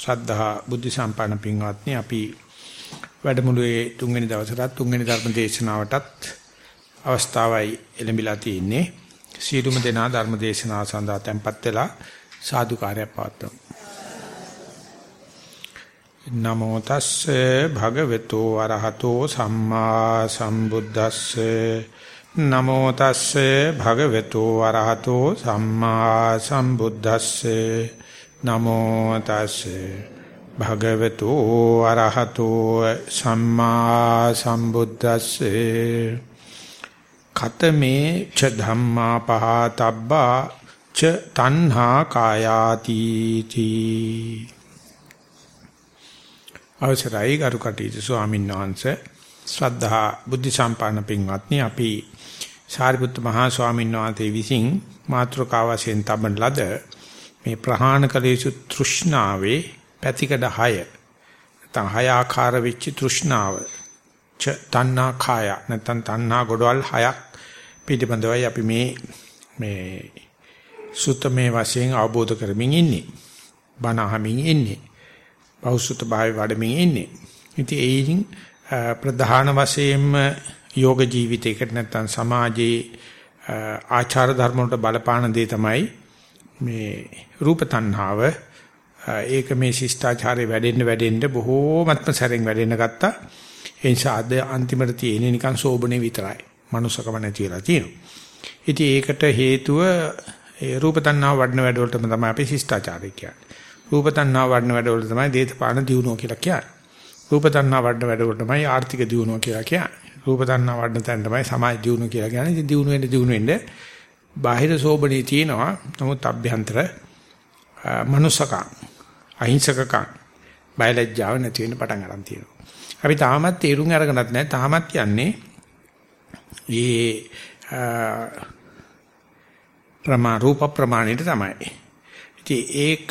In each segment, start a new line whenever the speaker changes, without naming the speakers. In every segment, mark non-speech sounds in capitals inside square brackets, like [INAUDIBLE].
ශ්‍රද්ධා බුද්ධ සම්පන්න පින්වත්නි අපි වැඩමුළුවේ තුන්වෙනි දවසට තුන්වෙනි ධර්ම දේශනාවටත් අවස්ථාවයි එළඹිලා තියෙන්නේ. සියලුම දෙනා ධර්ම දේශනාව සඳහා tempත් වෙලා සාදුකාරයක් පවත්වමු. නමෝ තස්සේ භගවතු වරහතෝ සම්මා සම්බුද්දස්සේ නමෝ තස්සේ භගවතු වරහතෝ සම්මා සම්බුද්දස්සේ නමෝ තස්සේ භගවතු අරහතෝ සම්මා සම්බුද්දස්සේ කතමේ ච ධම්මා පහතබ්බා ච තණ්හා කායාති තී අවසරයි ගරු කටයුතු ස්වාමීන් වහන්සේ. ශ්‍රද්ධා බුද්ධ සම්පන්න පින්වත්නි අපි සාරිපුත්ත මහා ස්වාමීන් වහන්සේ විසින් මාත්‍රකාව වශයෙන් තබන ලද මේ ප්‍රහාණ කලේසු තෘෂ්ණාවේ පැතිකඩ 6 නැත්නම් 6 ආකාර වෙච්ච තෘෂ්ණාව. ච තණ්හා කාය. නැත්නම් තණ්හා ගොඩවල් 6ක් පිටිබඳවයි අපි මේ මේ සුත්තමේ වශයෙන් අවබෝධ කරමින් ඉන්නේ. බණ අහමින් ඉන්නේ. බෞසුත භාවය වඩමින් ඉන්නේ. ඉතින් ඒකින් ප්‍රධාන වශයෙන්ම යෝග ජීවිතයකට නැත්නම් සමාජයේ ආචාර ධර්ම වලට බලපාන දේ තමයි මේ රූප තණ්හාව ඒක මේ ශිෂ්ටාචාරය වැඩෙන්න වැඩෙන්න බොහෝමත්ම සැරෙන් වැඩෙන්න ගත්තා. ඒ නිසා අද අන්තිමට තියෙන්නේ නිකන් සෝබනේ විතරයි. මනුස්සකම නැති වෙලා තියෙනවා. ඉතින් ඒකට හේතුව ඒ රූප තණ්හාව වඩන වැඩවලටම තමයි අපි ශිෂ්ටාචාරය කියන්නේ. රූප තණ්හාව වඩන වැඩවල තමයි දේශපාලන දියුණුව කියලා කියන්නේ. රූප තණ්හාව වඩන වැඩවල තමයි ආර්ථික දියුණුව කියලා කියන්නේ. රූප තණ්හාව වඩන තැන තමයි සමාජ දියුණුව කියලා කියන්නේ. ඉතින් දියුණුව වෙන්න දියුණුව වෙන්න බාහිර සෝබනේ තියෙනවා. නමුත් අභ්‍යන්තර මනුසකම් අහිංසකකම් බයලජ්ජාව නැති වෙන්න පටන් ගන්න තියෙනවා. අපි තාමත් තේරුම් අරගෙනත් නැහැ. තාමත් යන්නේ මේ ප්‍රමා රූප ප්‍රමාණයට තමයි. ඉතින් ඒක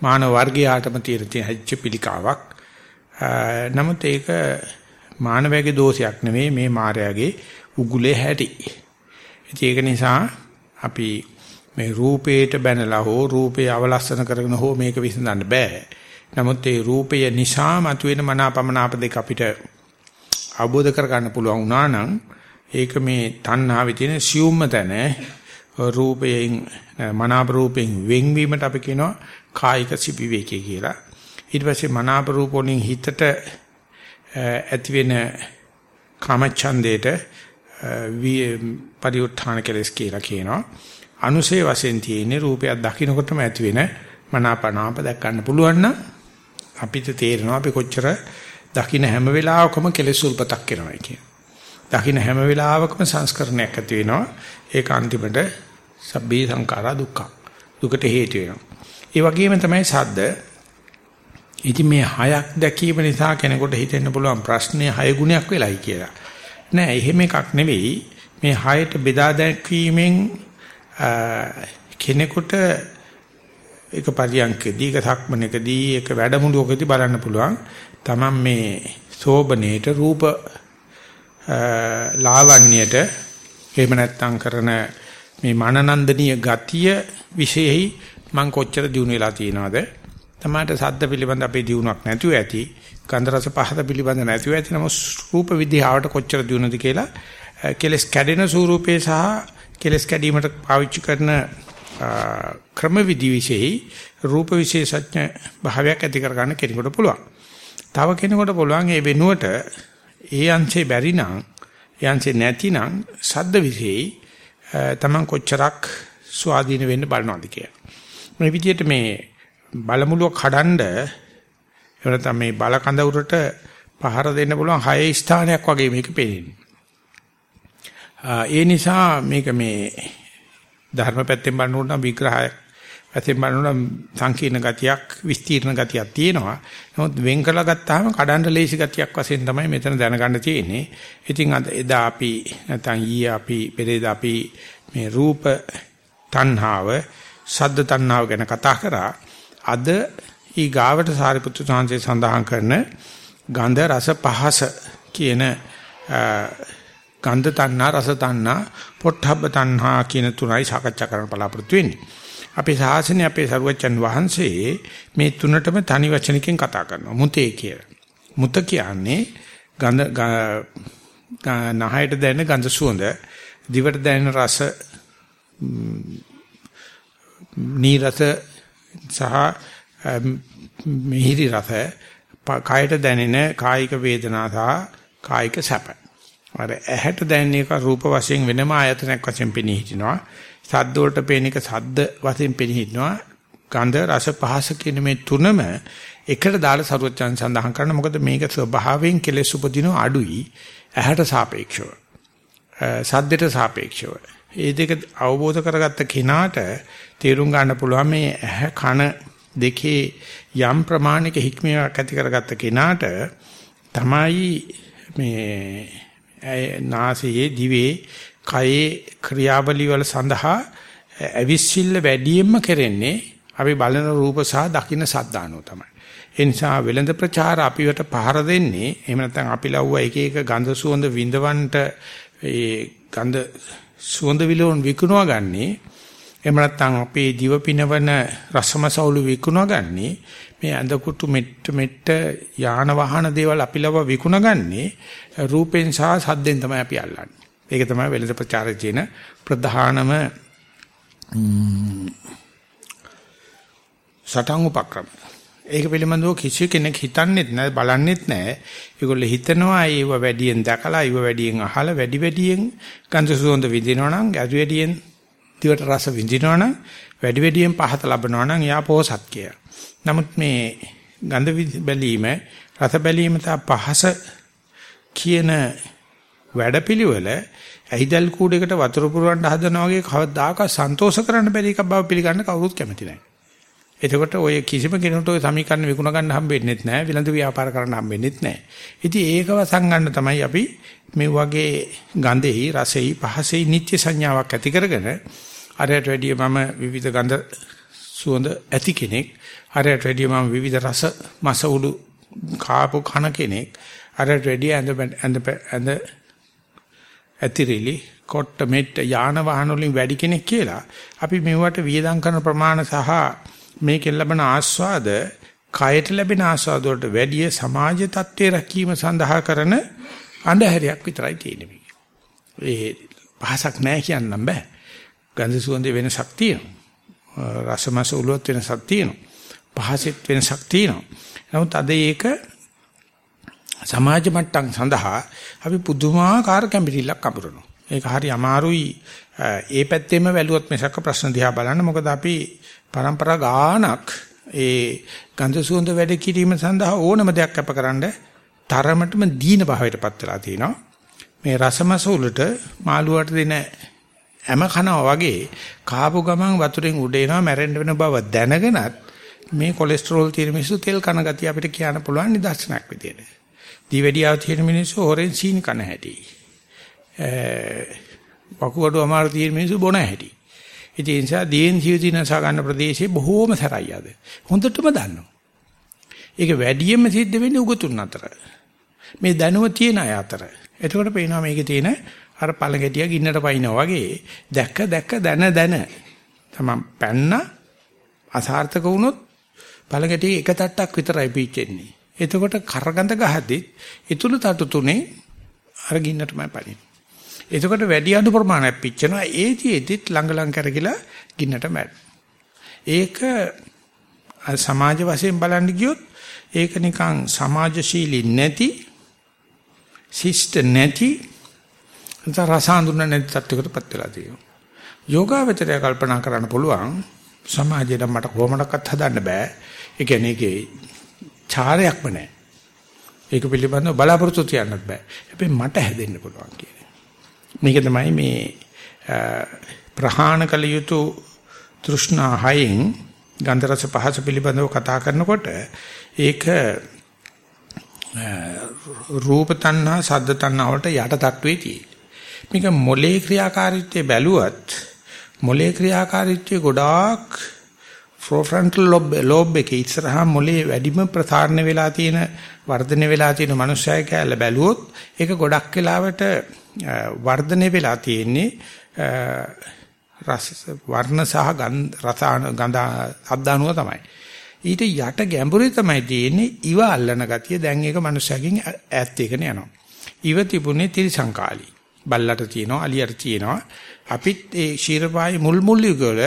මානව වර්ගයාටම තියෙන හැච්ච පිළිකාවක්. නමුත් ඒක මානවයාගේ දෝෂයක් නෙවෙයි මේ මායාවේ උගුලේ හැටි. ඒක නිසා අපි මේ රූපේට බැනලා හෝ රූපේ අවලස්සන කරගෙන හෝ මේක විසඳන්න බෑ. නමුත් ඒ රූපය නිසා මතුවෙන මනාපමනාප දෙක අපිට අවබෝධ කරගන්න පුළුවන් වුණා නම් ඒක මේ තණ්හාවේ තියෙන සියුම්ම තැන රූපයෙන් මනාප රූපයෙන් වෙන්වීමට අපි කියනවා කායික සිවිවේකී කියලා. ඊට පස්සේ මනාප රූප වලින් හිතට ඇති වෙන කාමච්ඡන්දේට පරිඋත්ථාන කෙලස් කියලා කියනවා. අනුසේ වශයෙන් තියෙන රූපයක් දකින්නකොටම ඇති වෙන මනාපනාප දැක් ගන්න පුළුවන් නම් අපිට තේරෙනවා අපි කොච්චර දකින්න හැම වෙලාවකම කෙලෙස් උල්පතක් වෙනවා කියන. දකින්න හැම වෙලාවකම සංස්කරණයක් ඇති වෙනවා. ඒක අන්තිමට සබ්බේ සංඛාරා දුක්ඛ. දුකට හේතු වෙනවා. ඒ වගේම තමයි සද්ද. ඉතින් මේ හයක් දැකීම නිසා කෙනෙකුට හිතෙන්න පුළුවන් ප්‍රශ්නේ හය ගුණයක් වෙලයි කියලා. නෑ එහෙම එකක් නෙවෙයි. මේ හයට බෙදා දැක්වීමෙන් කෙනෙකුට එක පරියන්කදී එක සක්මනකදී එක වැඩමුළුවකදී බලන්න පුළුවන්. තමන් මේ සෝබනේට රූප ලාවන්‍යයට එහෙම නැත්තම් කරන මේ මනනන්දනීය ගතිය විශේෂයි. මං කොච්චර දිනු වෙලා තියෙනවද? තමාට සද්ද පිළිබඳ අපේ දිනුවක් නැතුව ඇති. ගන්ධ රස පහත පිළිබඳ නැතිව ඇති නමුත් රූප විද්‍යාවට කොච්චර දිනුනද කියලා කෙලස් කැඩෙන ස්වරූපේ සහ කෙලස් කැඩීමට පාවිච්චි කරන ක්‍රම විදි විශේෂයි රූප විශේෂඥ භාවයක් ඇති කර ගන්න කෙනෙකුට පුළුවන්. තව කෙනෙකුට පුළුවන් ඒ වෙනුවට ඒ අංශේ බැරි නම් ඒ අංශේ නැතිනම් සද්ද විශේෂයි තමන් කොච්චරක් ස්වාධීන වෙන්න බලනවද කියලා. මේ විදිහට මේ බලමුලුව කඩන්ඩ එහෙම මේ බල කඳවුරට පහර දෙන්න පුළුවන් හය ස්ථානයක් වගේ මේක පේන්නේ. ඒ නිසා මේක මේ ධර්ම පැත්තෙන් බලනකොට නම් විග්‍රහයක් පැත්තෙන් බලනකොට සංකීර්ණ ගතියක් විස්තීර්ණ ගතියක් තියෙනවා. නමුත් වෙන් කළා ගත්තාම කඩන්න ලේසි ගතියක් වශයෙන් තමයි මෙතන දැනගන්න තියෙන්නේ. ඉතින් අද එදා අපි නැත්නම් ඊයේ අපි පෙරේදා අපි මේ රූප තණ්හාව, ශබ්ද තණ්හාව ගැන කතා කරා. අද ඊ ගාවට සාරිපුත්‍ර සාංශේ සඳහන් කරන ගන්ධ රස පහස කියන ගන්ධ තණ්හා රස තණ්හා පොට්ටබ්බ තණ්හා කියන තුනයි සාකච්ඡා කරන්න බලාපොරොත්තු වෙන්නේ. අපේ ශාසනය අපේ සරුවච්චන් වහන්සේ මේ තුනටම තනි වචනකින් කතා කරනවා. මුතේ කියලා. මුත කියන්නේ ගඳ නහයට දැනෙන ගඳ සුවඳ, දිවට දැනෙන රස, නීරස සහ මිහිරි රස, කායට දැනෙන කායික වේදනා සහ කායික සැප. අර ඇහැට දැනෙන එක රූප වශයෙන් වෙනම ආයතනයක් වශයෙන් පෙනී හිටිනවා. සද්ද වලට පේන එක සද්ද වශයෙන් පෙනී හිටිනවා. ගන්ධ රස පහස කියන මේ තුනම එකට දාලා සරුවචන් සඳහන් කරන මොකද මේක ස්වභාවයෙන් කෙලෙස් උපදින අඩුයි ඇහැට සාපේක්ෂව. සද්දට සාපේක්ෂව. මේ දෙක අවබෝධ කරගත්ත කෙනාට තේරුම් ගන්න පුළුවන් මේ ඇහැ කන දෙකේ යම් ප්‍රමාණික හික්මියක් ඇති කරගත්ත කෙනාට තමයි මේ නාසයේ දිවේ කයේ ක්‍රියාවලිය වල සඳහා අවිසිල්ල වැඩියෙන්ම කරන්නේ අපි බලන රූප සහ දකින්න සද්දානෝ තමයි. ඒ නිසා වෙළඳ ප්‍රචාර අපිවට පහර දෙන්නේ එහෙම නැත්නම් අපි ලව්ව එක එක ගඳ සුවඳ විඳවන්ට ඒ ගඳ සුවඳ විලෝන් විකුණවා ගන්නේ එහෙම නැත්නම් අපේ දිව පිනවන රසමසවුළු විකුණවා ගන්නේ මේ අඳකුටු මෙට්ට මෙට්ට යාන වාහන දේවල් අපි ලව විකුණගන්නේ රූපෙන් සහ සද්දෙන් තමයි අපි අල්ලන්නේ. ඒක තමයි වෙළඳ ප්‍රචාරයේ තියෙන ප්‍රධානම සටන් උපක්‍රම. ඒක පිළිබඳව කිසි කෙනෙක් හිතන්නේත් නැහැ බලන්නෙත් නැහැ. ඒගොල්ලෝ හිතනවා ඒව වැඩියෙන් දැකලා ඒව වැඩියෙන් අහලා වැඩි වැඩියෙන් ගන්ධ සුවඳ විඳිනවා නම් වැඩි වැඩියෙන් දිවට රස විඳිනවා නම් වැඩි වැඩියෙන් පහත ලබනවා නම් යා පොහසත් කියලා. නමුත් මේ ගඳ බැලීම රස බැලීම පහස කියන වැඩපිළිවෙල ඇහිදල් කූඩේකට වතුර පුරවන්න හදනවා වගේ කවදාක සන්තෝෂ කරන්න බැරි එකක් බව පිළිගන්න කවුරුත් කැමති නැහැ. එතකොට ඔය කිසිම කෙනෙකුට ඔය සමීකරණ විකුණ ගන්න හම්බෙන්නේ නැහැ. විලඳ ව්‍යාපාර කරන්න හම්බෙන්නේ නැහැ. ඉතින් ඒක වසන් ගන්න තමයි අපි මේ වගේ ගඳෙහි රසෙහි පහසෙහි නිත්‍ය සංඥාවක් ඇති කරගෙන අරයට වැඩිය මම විවිධ ගඳ සුවඳ ඇති කෙනෙක් අරයට වැඩිය මම විවිධ රස මසවුළු කාපු කන කෙනෙක් අරයට වැඩිය ඇඳ ඇඳ ඇඳ ඇතිරිලි කොට මෙට්ට යාන වාහන වලින් වැඩි කෙනෙක් කියලා අපි මෙවට වියදම් කරන ප්‍රමාණ සහ මේකෙන් ලැබෙන ආස්වාද කයට ලැබෙන ආස්වාද වලට වැඩිය සමාජ තත්ත්වයේ රැකීම සඳහා කරන අඳුරයක් විතරයි තියෙන්නේ. ඒ පහසක් නැහැ කියන්නම් බෑ. ගන්ධ සුවඳ වෙනසක් තියෙනවා. රසමස උලුවත් වෙනසක් තියෙනවා. පහසෙත් වෙනසක් තියෙනවා. නමුත් අද ඒක සමාජ මට්ටම් සඳහා අපි පුදුමාකාර කැම්බිරිල්ලක් අඹරනවා. ඒක හරි අමාරුයි ඒ පැත්තෙම වැළුවොත් මිසක ප්‍රශ්න දිහා බලන්න. මොකද අපි પરම්පරා ගානක් ඒ ගන්ධ සුවඳ වැඩ කිරීම සඳහා ඕනම දෙයක් අපකරනද තරමටම දීන භාවයටපත් වෙලා තිනවා. මේ රසමස උලට මාළුවට දෙන හැම කනවා වගේ කාපු ගමන් වතුරෙන් උඩ එනවා මැරෙන්න වෙන බව දැනගෙනත් මේ කොලෙස්ටරෝල් තියෙන මිනිස්සු තෙල් කන ගතිය අපිට කියන්න පුළුවන් නිදර්ශනයක් විදියට. දීවැඩියාව තියෙන මිනිස්සු හොරෙන් සීනි කන හැටි. වකුගඩු අමාරු තියෙන මිනිස්සු බොන හැටි. ඉතින් ඒ නිසා දීන් ජීවිතිනස ගන්න ප්‍රදේශේ බොහෝම සරයි අද. හොඳටම දන්නවා. ඒක වැඩියෙන්ම සිද්ධ වෙන්නේ උගතුන් අතර. මේ දැනුම තියෙන අය අතර. එතකොට පේනවා මේකේ තියෙන අර පළඟැටිය ගින්නට පයින්නා වගේ දැක්ක දැක්ක දන දන තමන් පැන්න අසාර්ථක වුණොත් පළඟැටිය එක තට්ටක් විතරයි පීච්චෙන්නේ. එතකොට කරගඳ ගහද්දි ඊතුළු තටු තුනේ අර ගින්නටමයි පනින්නේ. එතකොට වැඩි අඩු ප්‍රමාණයක් පිච්චෙනවා. ඒතිෙදිත් ළඟ ළඟ කරගිලා ගින්නට මැරෙනවා. ඒක සමාජ වශයෙන් බලන්න ගියොත් ඒක නිකන් සමාජශීලී නැති ශිෂ්ට නැති රසාඳුන නැති තත්යකටපත් වෙලා තියෙනවා. යෝගාවචරය කල්පනා කරන්න පුළුවන් සමාජයට මට කොහොමඩක්වත් හදන්න බෑ. ඒ කියන්නේ ඒකේ චාරයක්ම නැහැ. ඒක පිළිබඳව බලාපොරොත්තු තියන්නත් බෑ. හැබැයි මට හැදෙන්න පුළුවන් කියන්නේ. මේක තමයි මේ ප්‍රහාණ කළ යුතු තෘෂ්ණා හයෙන් ගන්ධ රස පහස පිළිබඳව කතා කරනකොට ඒක රූප තණ්හා සද්ද තණ්හා වලට යට තට්ටුවේ තියෙන්නේ. මේක මොලේ ක්‍රියාකාරීත්වය බැලුවත් මොලේ ක්‍රියාකාරීත්වය ගොඩාක් ප්‍රොෆ්‍රන්ටල් ලොබ් ලොබ් එකේ ඉස්සරහා මොලේ වැඩිම ප්‍රසාරණ වෙලා තියෙන වර්ධනය වෙලා තියෙන මනුස්සය කැල බැලුවොත් ඒක ගොඩක් වෙලාවට වර්ධනය වෙලා තියෙන්නේ රස වර්ණ සහ රස ගඳ අද්දානුව තමයි. ඊට යට ගැඹුරේ තමයි තියෙන්නේ ඉව අල්ලන ගතිය. දැන් ඒක මනුස්සයකින් ඈත් එකන යනවා. ඉව තිබුණේ ත්‍රිසංකාලී. බල්ලට තියෙනවා, අලියට තියෙනවා. අපිත් ඒ ශීරපායි මුල් මුල් යුගවල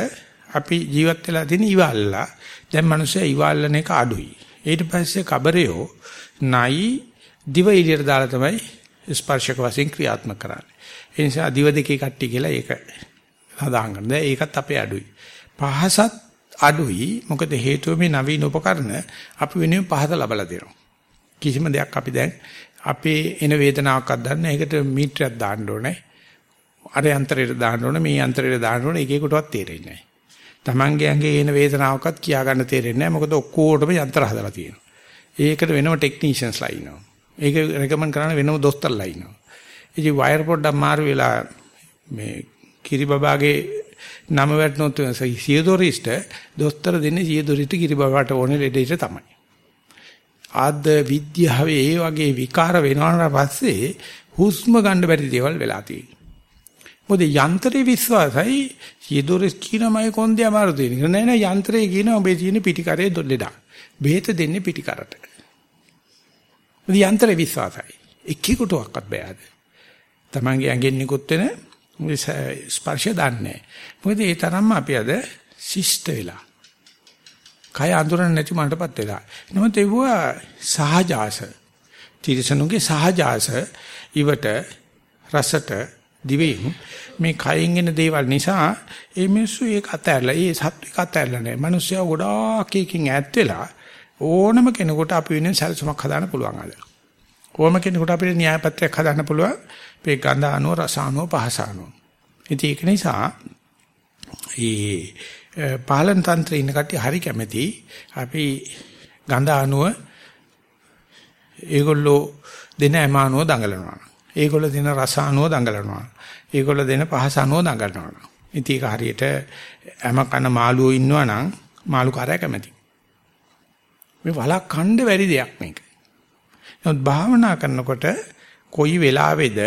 අපි ජීවත් වෙලා තියෙන ඉව අල්ලලා. දැන් මනුස්සය ඉව අල්ලන එක අඩුයි. ඊට පස්සේ කබරයෝ නයි දිව එළියට දාලා තමයි ස්පර්ශක වශයෙන් ක්‍රියාත්මක කරන්නේ. ඒ නිසා දිව දෙකේ කට්ටි කියලා ඒක හදාගන්න. දැන් ඒකත් අපේ අඩුයි. පහසත් අඩුයි. මොකද හේතුව මේ නවීන උපකරණ අපි වෙනුවෙන් පහත ලබලා දෙනවා. කිසිම දෙයක් අපි දැන් අපේ එන වේදනාවක්වත් දන්නේ නැහැ. ඒකට මීටරයක් දාන්න ඕනේ. අර යන්ත්‍රයට දාන්න ඕනේ, මේ යන්ත්‍රයට දාන්න ඕනේ. එකෙකුටවත් තේරෙන්නේ නැහැ. Tamange ඇඟේ එන වේදනාවක්වත් කියා ගන්න තේරෙන්නේ නැහැ. මොකද ඔක්කොටම යන්ත්‍ර හදලා තියෙනවා. ඒකට වෙනම ටෙක්නීෂියන්ස්ලා ඉන්නවා. ඒක රෙකමන්ඩ් කරන්න වෙනම දොස්තරලා ඉන්නවා. ඉතින් වයර් පොඩ්ඩක් මාරු වෙලා මේ කිරිබබාගේ නම වැටුනොත් සියදොරිස්ට දොස්තර දෙන්නේ සියදොරිට කිරිබබාට ඕනේ ලෙඩේට තමයි. ආද්ද විද්‍යාවේ ඒ වගේ විකාර වෙනාට පස්සේ හුස්ම ගන්න බැරි දේවල් වෙලා තියෙනවා. මොකද යන්ත්‍රේ විශ්වාසයි සියදොරිස් කියනමයි කොන්දේ අමාරු දෙන්නේ. නෑ නෑ යන්ත්‍රේ කියන ඔබේ තියෙන පිටිකරේ ලෙඩක්. බෙහෙත දෙන්නේ පිටිකරට. මොකද යන්ත්‍රේ විශ්වාසයි. එක්කෙකුටවත් බෑද. තමන්ගේ ඇඟෙන් නිකුත් වෙන ස්පර්ශය දන්නේ මොකද ඒ තරම්ම අපි අද ශිෂ්ට වෙලා. කය අඳුරන්නේ නැති මටපත් වෙලා. නමුත් ඒවුවා සහජාස. තිරසනුගේ සහජාස ඉවට රසට දිවෙන් මේ කයින් එන දේවල් නිසා ඒ මිනිස්සු ඒක අතහැරලා ඒ සත්වික අතහැරලා නැහැ. මිනිස්සයා ගොඩාක් එකකින් ඈත් වෙලා ඕනම කෙනෙකුට අපි වෙන සැලසුමක් හදාන්න පුළුවන් අද. ඕනම කෙනෙකුට අපිට න්‍යාය පත්‍රයක් හදාන්න පුළුවන්. මේ ගඳ අනුව රස අනුව පහස අනුව. ඉතින් ඒක නිසා ඒ පාලන තන්ත්‍රයේ ඉන්න කට්ටිය හරි කැමැති අපි ගඳ අනුව ඒගොල්ලෝ දෙන ඇමානුව දඟලනවා. ඒගොල්ලෝ දෙන රස අනුව දඟලනවා. ඒගොල්ලෝ දෙන පහස අනුව දඟලනවා. ඉතින් ඒක හරියට ඇම කන මාළුවෝ ඉන්නවා නම් මාළු කාරය කැමැති. මේ වලක් කණ්ඩ වැඩි දෙයක් මේක. නමුත් භාවනා කරනකොට කොයි වෙලාවේද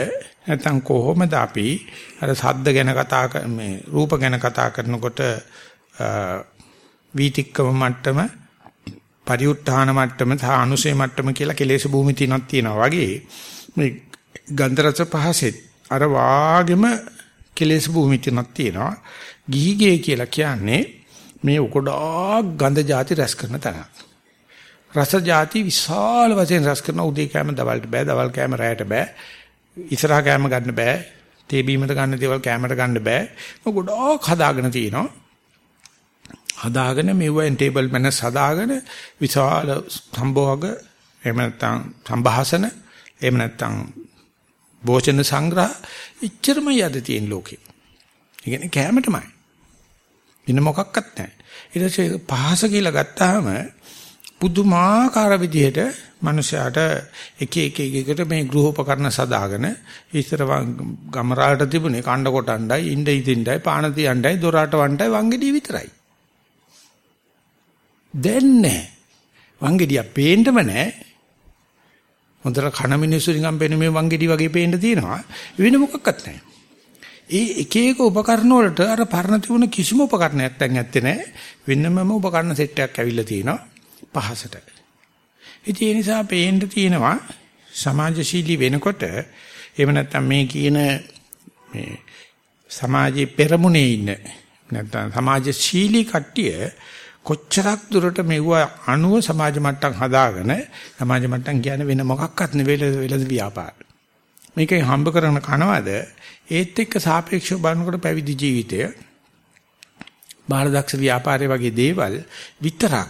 නැත්නම් කොහොමද අපි අර සද්ද ගැන කතා මේ රූප ගැන කතා කරනකොට වීතික්කම මට්ටම පරිඋත්ථාන මට්ටම සහ අනුසේ මට්ටම කියලා කෙලෙස් භූමි තිනක් තියෙනවා වගේ මේ ගන්ධ රස පහසෙත් අර වාගෙම කෙලෙස් භූමි තිනක් තියෙනවා ගිහිගේ කියලා කියන්නේ මේ උකොඩා ගන්ධ જાති රැස් කරන තැන රස જાති විශාල වශයෙන් රස කරන උදේ කෑම දවල්ට බෑ දවල් කෑම රැයට බෑ ඉස්සරහා කෑම ගන්න බෑ. තේ බීමට ගන්න දේවල් කෑමට ගන්න බෑ. මොක ගොඩක් හදාගෙන තියෙනවා. හදාගෙන මෙවෙන් ටේබල් මැනස් හදාගෙන විශාල සම්භෝග එහෙම නැත්නම් සම්භාෂණ එහෙම නැත්නම් භෝජන සංග්‍රහ ඉච්චරම යද තියෙන ලෝකේ. ඒ කියන්නේ කෑමටමයි. වෙන මොකක්වත් නැහැ. ඊට පස්සේ පහස කියලා ගත්තාම පුදුමාකාර විදිහට මිනිසයාට එක එක එකකට මේ ගෘහෝපකරණ සදාගෙන ඉස්සර ගමරාලට තිබුණේ කණ්ඩ කොටණ්ඩයි ඉණ්ඩ ඉදින්ඩයි පාන තියණ්ඩයි දොරාට වණ්ඩයි වංගෙඩිය විතරයි. දැන් නෑ. වංගෙඩිය පේන්නම නෑ. හොඳට කන මිනිස්සු නිකන් පේන මේ වංගෙඩි වගේ පේන්න තියෙනවා. වෙන මොකක්වත් නෑ. ඒ එක එක උපකරණ වලට අර පරණ තිබුණ කිසිම උපකරණයක් දැන් ඇත්තේ නෑ. වෙනමම උපකරණ සෙට් එකක් ඇවිල්ලා තියෙනවා. පහසට. ඉතින් ඒ නිසා පේන්න තියෙනවා සමාජශීලී වෙනකොට එහෙම නැත්නම් මේ කියන මේ සමාජයේ පෙරමුණේ ඉන්න නැත්නම් සමාජශීලී කට්ටිය කොච්චරක් දුරට මෙව අණුව සමාජ මට්ටම් හදාගෙන සමාජ මට්ටම් කියන්නේ වෙන මොකක්වත් නෙවෙයි වෙලද ව්‍යාපාර. මේකේ හම්බ කරන කනවද ඒත් එක්ක සාපේක්ෂව බලනකොට පැවිදි ජීවිතය බාහිරදක්ෂ ව්‍යාපාරය වගේ දේවල් විතරක්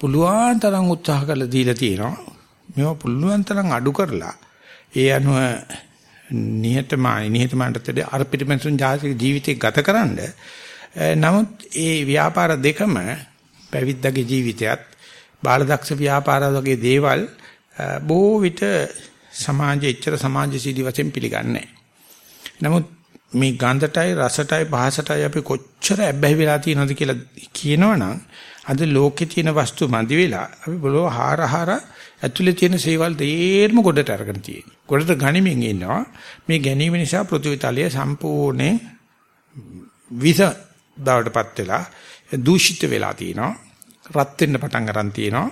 පුළුවන් තරම් උත්සාහ කරලා දීලා තියෙනවා. මේවා පුළුවන් තරම් අඩු කරලා ඒ අනුව නිහතමානී නිහතමානීත්වයට අර පිටිපන්සුන් ජීවිතේ ගතකරනද නමුත් ඒ ව්‍යාපාර දෙකම පැවිද්දගේ ජීවිතයත් බාලදක්ෂ ව්‍යාපාර වගේ දේවල් බොහෝ විට සමාජයේ එච්චර සමාජශීලී වශයෙන් පිළිගන්නේ නමුත් මේ ගන්ධටයි රසටයි පහසටයි අපි කොච්චර ඇබ්බැහි වෙලා තියෙනවද කියලා කියනවනම් අද ලෝකේ තියෙන වස්තු මදි වෙලා අපි බලව හාරහාර ඇතුලේ තියෙන සේවල් දෙයර්ම ගොඩට අරගෙන තියෙනවා. ගොඩට ගනිමින් ඉන්නවා. මේ ගැනීම නිසා පෘථිවි තලය සම්පූර්ණයෙන් විස බවටපත් වෙලා දූෂිත වෙලා තිනවා. රත් වෙන්න පටන් ගන්න තියෙනවා.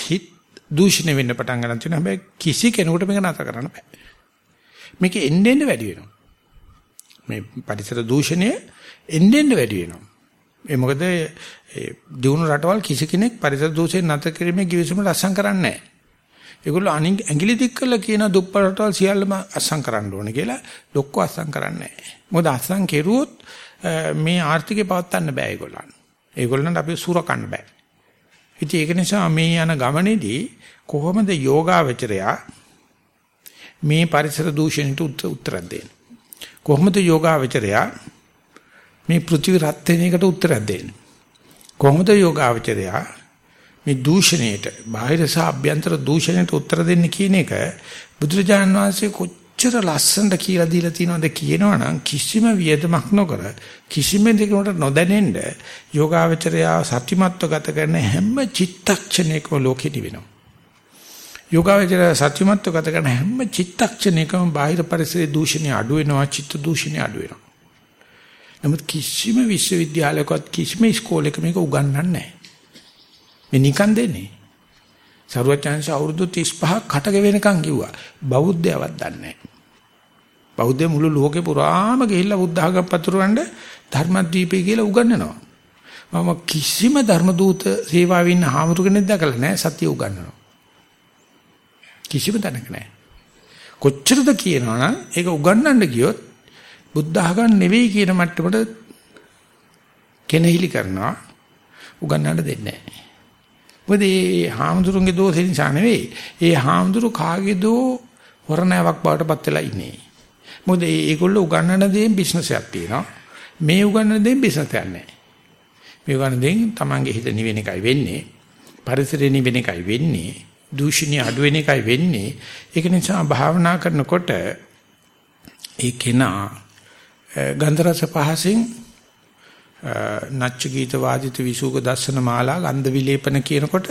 හිත දූෂණය වෙන්න පටන් ගන්න තියෙනවා. හැබැයි කිසි කෙනෙකුට මේක නතර කරන්න බෑ. මේක එන්නේ එන්නේ වැඩි වෙනවා. මේ පරිසර දූෂණය එන්නේ එන්නේ වැඩි වෙනවා. ඒ මොකද ඒ දිනු රටවල් කිසි කෙනෙක් පරිසර දූෂණය නතර කිරීමේ කිවිසුම ලස්සම් කරන්නේ නැහැ. ඒගොල්ලෝ ඇඟිලි දික් කරලා කියන දුප්පත් රටවල් සියල්ලම අස්සම් කරන්න ඕනේ කියලා ලොක්කෝ අස්සම් කරන්නේ නැහැ. මොකද අස්සම් කෙරුවොත් මේ ආර්ථිකය පවත්වන්න බෑ ඒගොල්ලන්. ඒගොල්ලන්ට අපි සුරකන්න බෑ. ඉතින් ඒක නිසා මේ යන ගමනේදී කොහොමද යෝගාවචරයා මේ පරිසර දූෂණයට උත්තර දෙන්නේ? කොහොමද යෝගාවචරයා මේ පෘථිවි රත් වෙන එකට උත්තරයක් දෙන්නේ. කොහොමද යෝගාවචරයා මේ දූෂණයට බාහිර සහ අභ්‍යන්තර දූෂණයට උත්තර දෙන්න කියන එක බුදුරජාණන් වහන්සේ කොච්චර ලස්සනට කියලා දීලා තියෙනවද කියනවනම් කිසිම වියදමක් නොකර කිසිම දෙයකට නොදැනෙන්න යෝගාවචරයා සත්‍යමත්ව ගත කරන හැම චිත්තක්ෂණයකම ලෝකෙදි වෙනවා. යෝගාවචරය සත්‍යමත්ව ගත කරන හැම චිත්තක්ෂණයකම බාහිර පරිසරයේ දූෂණය අඩු වෙනවා චිත්ත දූෂණය අඩු වෙනවා. නමුත් කිසිම විශ්වවිද්‍යාලයකවත් කිසිම ඉස්කෝලේක මේක උගන්වන්නේ නැහැ. මේ නිකන් දෙන්නේ. සරුවචාන්ස අවුරුදු 35ක් කටක වෙනකන් කිව්වා. බෞද්ධයවත් දන්නේ නැහැ. බෞද්ධ මුළු ලෝකේ පුරාම ගිහිල්ලා බුද්ධ ආගම පතුරවන්න ධර්මද්වීපේ කියලා උගන්වනවා. මම කිසිම ධර්ම දූත සේවාවේ ඉන්න හාමුදුර කෙනෙක් දැකලා නැහැ සත්‍ය උගන්වනවා. කිසිම තැනක නැහැ. කොච්චරද කියනවනම් ඒක උගන්වන්න ගියොත් බුද්ධ ආගම් නෙවෙයි කියන මට්ටමට කෙනෙහිලි කරනවා උගන්නන්න දෙන්නේ නැහැ. මොකද මේ හාමුදුරුන්ගේ දෝෂෙ නිසා නෙවෙයි. ඒ හාමුදුරු කාගේ දෝ වරණාවක් බවට පත් වෙලා ඉන්නේ. මොකද ඒගොල්ලෝ උගන්නන දේෙන් බිස්නස් එකක් තියෙනවා. මේ උගන්නන දේෙන් බිස්නස් එකක් නැහැ. මේ උගන්නන දේෙන් Tamange හිත නිවෙන එකයි වෙන්නේ. පරිසරේ නිවෙන එකයි වෙන්නේ. දූෂණීය අඩු වෙන එකයි වෙන්නේ. ඒක නිසා භාවනා කරනකොට ඒ කෙනා ගන්ධ රස පහසින් නච්ච ගීත වාදිත විසුක දර්ශන මාලා ගන්ධ විලේපන කියනකොට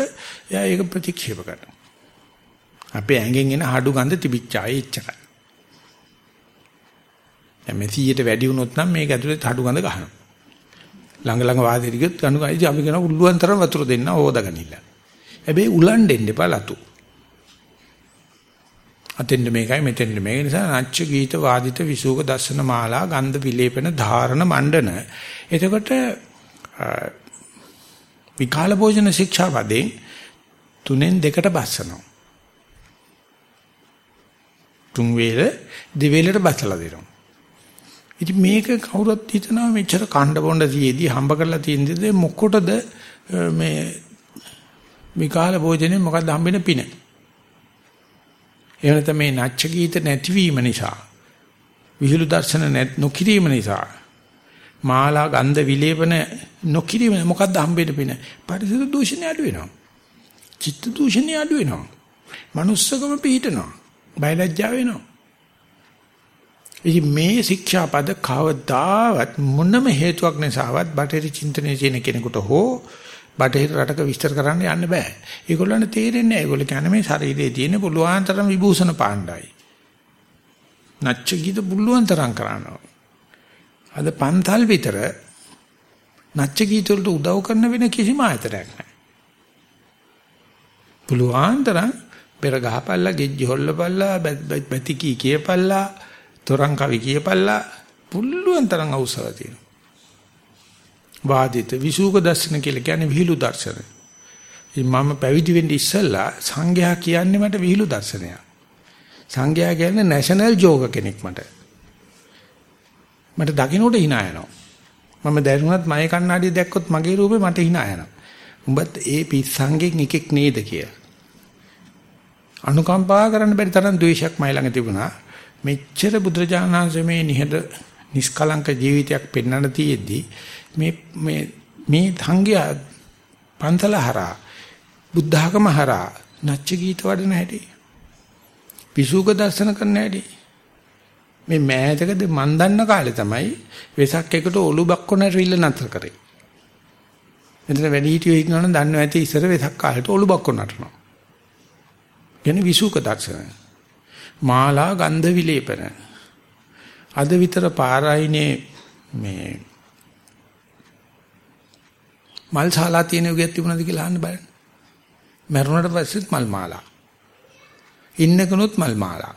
එයා ඒක ප්‍රතික්ෂේප කරනවා. අපේ ඇඟෙන් එන හඩු ගඳ තිබිච්චා එච්චරයි. දැන් මේ 100ට වැඩි වුණොත් නම් මේක ඇතුලේ හඩු ගඳ ගහනවා. ළඟ ළඟ වාදෙට ගියොත් ගඳ ගයි අපි කරන උල්ලුවන් තරම් වතුර දෙන්න ඕදගනින්න. හැබැයි උලන් දෙන්න එපා ලතු. අතෙන්ද මේකයි මෙතෙන්ද මේක නිසා නච්ච ගීත වාදිත විසූක දර්ශන මාලා ගන්ධ විලේපන ධාරණ මණ්ඩන. එතකොට විකාල භෝජන ශික්ෂා පදේ තුනෙන් දෙකට බස්සනවා. තුන් වේල දෙවේලට බස්සලා දෙනවා. ඉතින් මේක කවුරුත් හිතනවා මෙච්චර කණ්ඩ බොණ්ඩ තියේදී හම්බ කරලා තියෙන දේ මොකටද මේ විකාල භෝජනේ මොකද්ද හම්බෙන පින? එහෙම නැත්නම් මේ නැච්ච ගීත නැතිවීම නිසා විහිළු දර්ශන නොකිරීම නිසා මාලා ගන්ධ විලේපන නොකිරීම මොකද්ද හම්බෙන්න පින? පරිසර දූෂණය අඩු වෙනවා. චිත්ත දූෂණය අඩු වෙනවා. manussකම පිහිටනවා. බයලජ්ජා වෙනවා. ඉතින් මේ ශික්ෂාපද කවදාවත් මොනම හේතුවක් නිසාවත් බටරි චින්තනයේ තියෙන කෙනෙකුට හෝ බටහිර රටක විස්තර කරන්න යන්න බෑ. ඒගොල්ලන්ට තේරෙන්නේ නැහැ. ඒගොල්ලෝ කියන්නේ මේ ශරීරයේ තියෙන පුළුවන් තරම් විභූෂණ පාණ්ඩයි. නැච්ච ගීත පුළුවන් තරම් කරනවා. අද පන්තල් විතර නැච්ච ගීත වලට උදව් කරන වෙන කිසිම ආයතනයක් නැහැ. පුළුවන් තරම් පෙර ගහපල්ලා, ගෙජ්ජි හොල්ලපල්ලා, බැතිකී කියපල්ලා, තොරන් කවි කියපල්ලා පුළුවන් තරම් අවශ්‍යලා තියෙනවා. වාදිත විසූක දර්ශන කියලා කියන්නේ විහිළු දර්ශන. මම පැවිදි වෙන්න ඉස්සෙල්ලා සංඝයා කියන්නේ මට විහිළු දර්ශනයක්. සංඝයා කියන්නේ නැෂනල් ජෝක කෙනෙක් මට. මට දකින්නට hina යනවා. මම දැනුණත් මගේ කණ්ණාඩිය දැක්කොත් මගේ රූපේ මට hina යනවා. උඹත් ඒ පිස්සංගෙන් එකෙක් නේද කියලා. අනුකම්පා කරන්න බැරි තරම් ද්වේෂයක් මයි ළඟ තිබුණා. මෙච්චර බුදුරජාණන් වහන්සේ මේ නිහඬ නිස්කලංක ජීවිතයක් පෙන්වන්න තියෙද්දි මේ මේ මේ සංඝයා පන්තල හරහා බුද්ධ학ම හරහා නැච්ච ගීත වඩන හැටි පිසුක දර්ශන කරන හැටි මේ මෑතකද මන් දන්න කාලේ තමයි වෙසක් එකට ඔලු බක්කොන රිල්ල නතර කරේ. එතන වැඩි හිටියෝ ඉන්නවනම් දන්නව ඇති ඉස්සර වෙසක් කාලේට ඔලු බක්කොන නටනවා. කියන්නේ විසුක දර්ශන. මාලා ගන්ධ විලේපන. අද විතර පාරායිනේ මේ මල් ශාලා තියෙන යුගයක් තිබුණාද කියලා අහන්න බලන්න. මරුණට පස්සෙත් මල් මාලා. ඉන්නකනොත් මල් මාලා.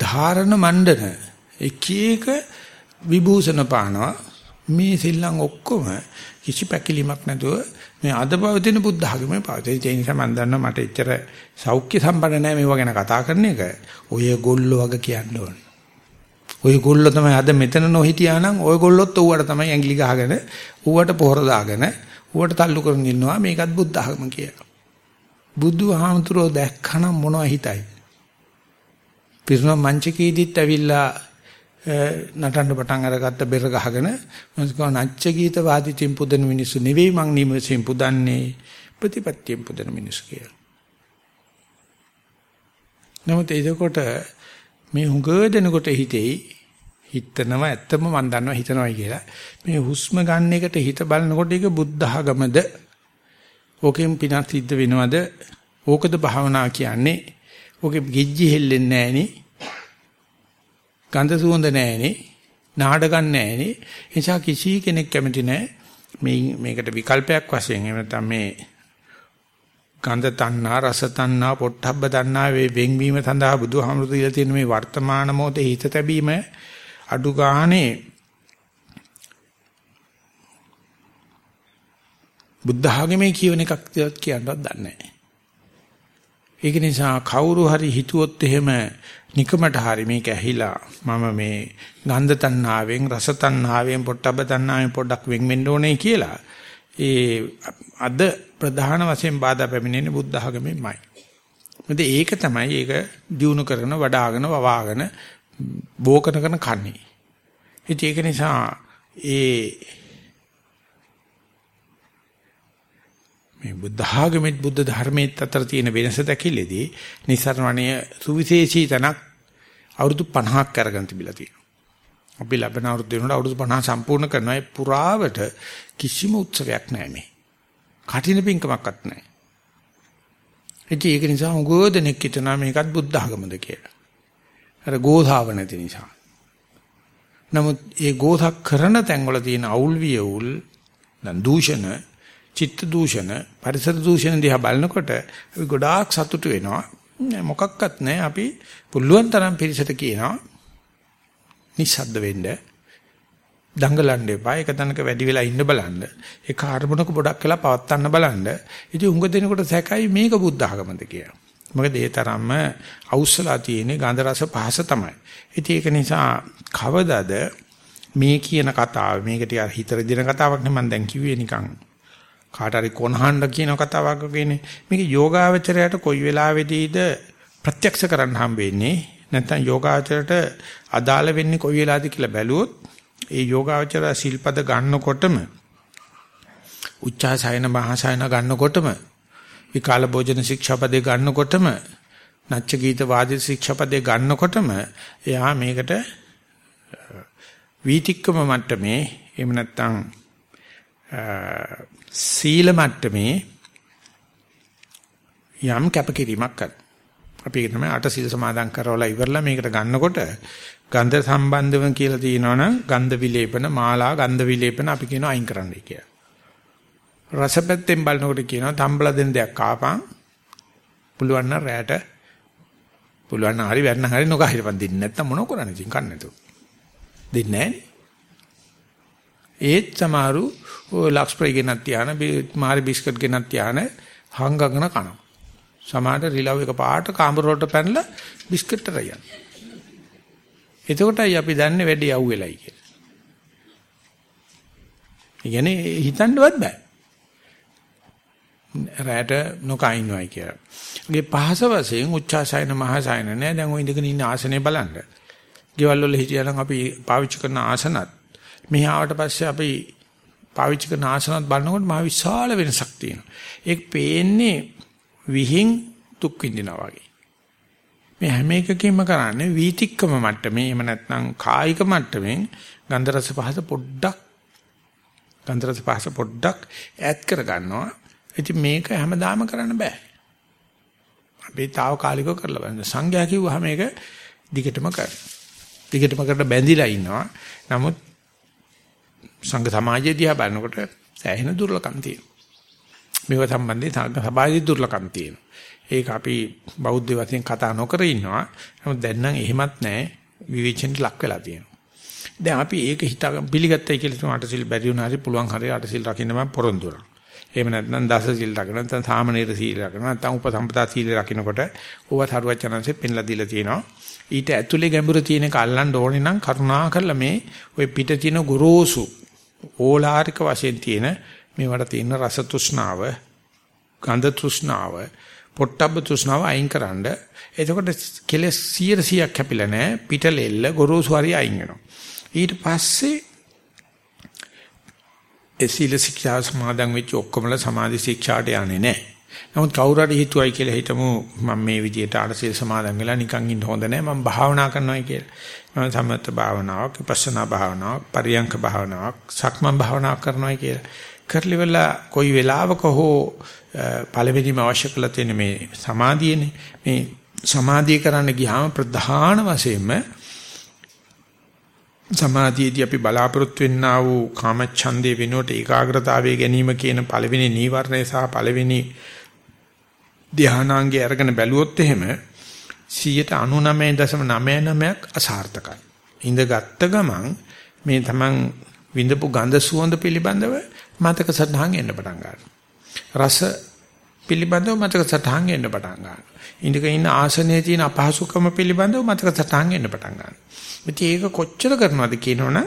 ධාරණ මණ්ඩන එක එක විභූෂණ පානවා මේ සිල්ලම් ඔක්කොම කිසි පැකිලීමක් නැතුව මේ අද පවතින බුද්ධ ධර්මයේ පවතින. ඒ නිසා මම දන්නවා මට එච්චර සෞඛ්‍ය සම්පන්න නැහැ මේවා ගැන කතා කරන එක. ඔය ගොල්ලෝ වගේ කියන්න ඕන. ඔය ගොල්ලෝ තමයි අද මෙතන නොහිටියා නම් ඔය ගොල්ලොත් ඌවට තමයි ඇඟිලි ගහගෙන ඌවට පොහොර දාගෙන ඌවට තල්ලු කරගෙන ඉන්නවා මේකත් බුද්ධ ධර්ම කියලා. බුදුහාමුදුරෝ දැක්කනම් මොනව හිතයි? පිරුණා මංචකීදිත් ඇවිල්ලා නටන්න පටන් අරගත්ත බෙර ගහගෙන මම කිව්වා නච්ච ගීත වාදිතින් පුදන මිනිස්සු නෙවෙයි මං නිමසින් පුදන්නේ ප්‍රතිපත්තියෙන් පුදන මිනිස්සු කියලා. නමුත් එතකොට මේ හුඟ දෙනකොට හිතෙයි හිතනවා ඇත්තම මම දන්නවා හිතනවායි කියලා. මේ හුස්ම ගන්න එකට හිත බලනකොට ඒක බුද්ධ ආගමද ඕකෙන් පිනක් සිද්ධ වෙනවද? ඕකද භාවනා කියන්නේ? ඕකේ ගිජ්ජි හෙල්ලෙන්නේ නැහෙනේ. ගන්ධ සුවඳ නැහෙනේ. නාඩගම් නැහෙනේ. ඒ නිසා කිසි කෙනෙක් කැමති නැහැ මේ මේකට විකල්පයක් වශයෙන් එහෙම නැත්නම් මේ ගන්ධ තණ්හා රස තණ්හා පොට්ටබ්බ තණ්හා වේ වෙන්වීම සඳහා බුදුහාමුදුරු දීලා තියෙන මේ වර්තමාන මොහොතේ හිත තැබීම අඩු ගානේ බුද්ධ ආගමේ කියවන එකක් කියන්නවත් දන්නේ නැහැ. ඒක නිසා කවුරු හරි හිතුවොත් එහෙම නිකමට හරි මේක ඇහිලා මම මේ ගන්ධ තණ්හාවෙන් රස තණ්හාවෙන් පොට්ටබ්බ තණ්හාවෙන් පොඩ්ඩක් වෙන් වෙන්න ඕනේ කියලා ඒ අද ප්‍රධාන වශයෙන් බාධා පැමිණෙන්නේ බුද්ධ ආගමෙන්මයි. මොකද ඒක තමයි ඒක දිනු කරන වඩාගෙන වවාගෙන බෝකන කරන කන්නේ. ඉතින් ඒක නිසා ඒ මේ බුද්ධ ආගමෙත් බුද්ධ ධර්මෙත් අතර තියෙන වෙනස දැකිලෙදී නිසරණණය සුවිශේෂී තනක් අවුරුදු 50ක් අරගෙන තිබිලා තියෙනවා. අපි ලැබෙන අවුරුදු වෙනකොට අවුරුදු 50 සම්පූර්ණ කරනවා. ඒ පුරාවට කිසිම උත්සවයක් නැහැ මේ. කටින පිංකමක්වත් නැහැ. ඉතින් ඒක නිසා උගෝ දෙනෙක් හිටනා මේකත් බුද්ධ ආගමද කියලා. අර ගෝධාව නැති නිසා. නමුත් ඒ ගෝධක් කරන තැන්වල තියෙන අවුල් වියවුල් දැන් දූෂණ චිත්ත දූෂණ, පරිසර දූෂණ දිහා බලනකොට අපි ගොඩාක් සතුටු වෙනවා. මොකක්වත් නැහැ. අපි පුළුවන් තරම් පිරිසට කියනවා නිස්සද්ද වෙන්න. දඟලන්න එපා. එක තැනක වැඩි වෙලා ඉන්න බලන්න. ඒ කාර්බනක ගොඩක් වෙලා පවත්තන්න බලන්න. ඉතින් උඟ දෙනකොට සැකයි මේක බුද්ධ ආගමද කියලා. මොකද ඒ තරම්ම අවුස්සලා තියෙන ගන්ධ රස පහස තමයි. ඉතින් ඒක නිසා කවදද මේ කියන කතාව මේක ටික හිතර දින කතාවක් නේ මම දැන් කිව්වේ නිකන් කාට හරි කොනහඬ කියන කතාවක් වගේනේ. මේක යෝගාවචරයට කොයි වෙලාවෙදීද ප්‍රත්‍යක්ෂ කරන්න හම් වෙන්නේ නැත්නම් යෝගාවචරයට අදාළ වෙන්නේ කොයි වෙලාවද කියලා බැලුවොත් ඒ යෝගාවචර සිල්පද ගන්නකොටම උච්චාසයන මහසයන ගන්නකොටම විකාල භෝජන ශික්ෂාපදේ ගන්නකොටම නච්ච ගීත වාදිත ශික්ෂාපදේ ගන්නකොටම එයා මේකට වීතික්කම මට්ටමේ එහෙම නැත්නම් සීල මට්ටමේ යම් කැපකිරීමක් කරනවා. අපි ඒක තමයි අට සීල සමාදන් කරවලා ඉවරලා මේකට ගන්නකොට ගන්ධ සම්බන්ධව කියලා තියෙනවනම් ගන්ධ විලේපන මාලා ගන්ධ විලේපන අපි කියනවා අයින් කරන්නයි කියලා. රසපැත්තෙන් බලනකොට කියනවා තම්බල දෙන දෙයක් කාපන් පුළුවන් නම් රැට පුළුවන් නම් හරි වැන්න හරි නොකා හිටපන් දෙන්නේ නැත්තම් මොනව කරන්නේ ඉතින් කන්නේ නැතුව. දෙන්නේ නැහැ ඒත් සමහරු ඔය ලක්ස් ප්‍රයි ගෙනත් තියාන මාරි බිස්කට් ගෙනත් තියාන හංගගෙන කනවා. සමහරට රිලව් එක පාට කාමර වලට පැනලා බිස්කට් එක යන. එතකොටයි අපි දන්නේ වැඩි යව් වෙලයි කියලා. ඒ කියන්නේ හිතන්නවත් බෑ. රැට නොකයින්වයි කියලා. ඒ පහස වශයෙන් උච්චාසයන මහසයන නෑ දැන් ඔය ඉඳගෙන ඉන්න ආසනේ බලන්න. ගෙවල් වල හිටියනම් අපි පාවිච්චි කරන ආසනත් මෙහි ආවට පස්සේ අපි පාවිච්චි කරන ආසනත් බලනකොට මහ විශාල වෙනසක් තියෙනවා. ඒක පේන්නේ විහිං දුක් විඳිනවා වගේ. මේ හැම එකකින්ම කරන්නේ වීතික්කම මට්ටමේ එහෙම නැත්නම් කායික මට්ටමින් ගන්ධ රස පහස පොඩ්ඩක් ගන්ධ රස පහස පොඩ්ඩක් ඈඩ් කර ගන්නවා. ඉතින් මේක හැමදාම කරන්න බෑ. අපි తాවකාලිකව කරලා බලන්න. සංඥා කිව්වහම මේක දිගටම කරනවා. දිගටම කරලා බැඳිලා ඉන්නවා. නමුත් සංඝ සමාජය දිහා බලනකොට සෑහෙන දුර්ලකම් තියෙනවා. මේව සම්බන්ධයෙන් සමාජයේ දුර්ලකම් තියෙනවා. ඒක අපි බෞද්ධ වශයෙන් කතා නොකර ඉන්නවා. නමුත් දැන් නම් එහෙමත් නැහැ. විවේචනට ලක් වෙලා තියෙනවා. දැන් අපි ඒක හිතා පිළිගත්තයි කියලා තුන අටසිල් බැරි වුණා හරි පුළුවන් හරි අටසිල් රකින්න මම පොරොන්දු වෙනවා. එහෙම නැත්නම් දස සිල් රකින්න නැත්නම් සාමනීර සීල රකින්න නැත්නම් උපසම්පදා සීල රකින්නකොට ඕවා තරුවචනන්සේ පෙන්ලා දීලා තියෙනවා. ඊට ඇතුලේ ගැඹුර තියෙන එක අල්ලන්න ඕනේ නම් කරුණා කරලා මේ ওই පිට තියෙන ගොරෝසු ඕලාරික වශයෙන් තියෙන මේවට තියෙන රස තෘෂ්ණාව, ගන්ධ තෘෂ්ණාව, පොට්ටබ්බ තෘෂ්ණාව අයින් කරන්න. එතකොට කෙලස් 100ක් කැපිලා නැහැ. පිටලෙල්ල ගොරෝසු හරි අයින් වෙනවා. ඊට පස්සේ ඒ සීල ශික්ෂා සමාදන් වෙච්ච ඔක්කොමලා සමාධි ශික්ෂාට යන්නේ නැහැ. නමුත් කවුරු හරි හිතුවයි කියලා හිතමු මම මේ විදියට ආරසීල් සමාදන් වෙලා නිකන් ඉන්න හොඳ නැහැ මම භාවනා කරනවායි කියලා. මම සමත භාවනාවක්, විපස්සනා භාවනාවක්, පරියංක භාවනාවක්, සක්මන් භාවනාවක් කරනවායි කියලා. කරලිවලා කොයි වෙලාවක හෝ පළවෙනිම අවශ්‍ය කරලා තියෙන මේ සමාධියනේ. මේ සමාධිය කරන්න ගියාම ප්‍රධාන වශයෙන්ම සමාධියේදී අපි බලාපොරොත්තු වෙන්නා වූ කාමච්ඡන්දේ වෙනුවට ඒකාග්‍රතාවයේ ගැනීම කියන පළවෙනි නීවරණය සහ පළවෙනි ධානාංගය අරගෙන බැලුවොත් එහෙම 99.99ක් අසාර්ථකයි. ඉඳගත්ත ගමන් මේ තමන් විඳපු ගඳ සුවඳ පිළිබඳව මතක සටහන් එන්න පටන් ගන්නවා. රස පිළිබඳව මතක සටහන් එන්න පටන් ගන්නවා. ඉඳක ඉන්න ආසනයේ තියෙන අපහසුකම පිළිබඳව මතක සටහන් එන්න පටන් ගන්නවා. ඉතින් ඒක කොච්චර කරනවද කියනවනම්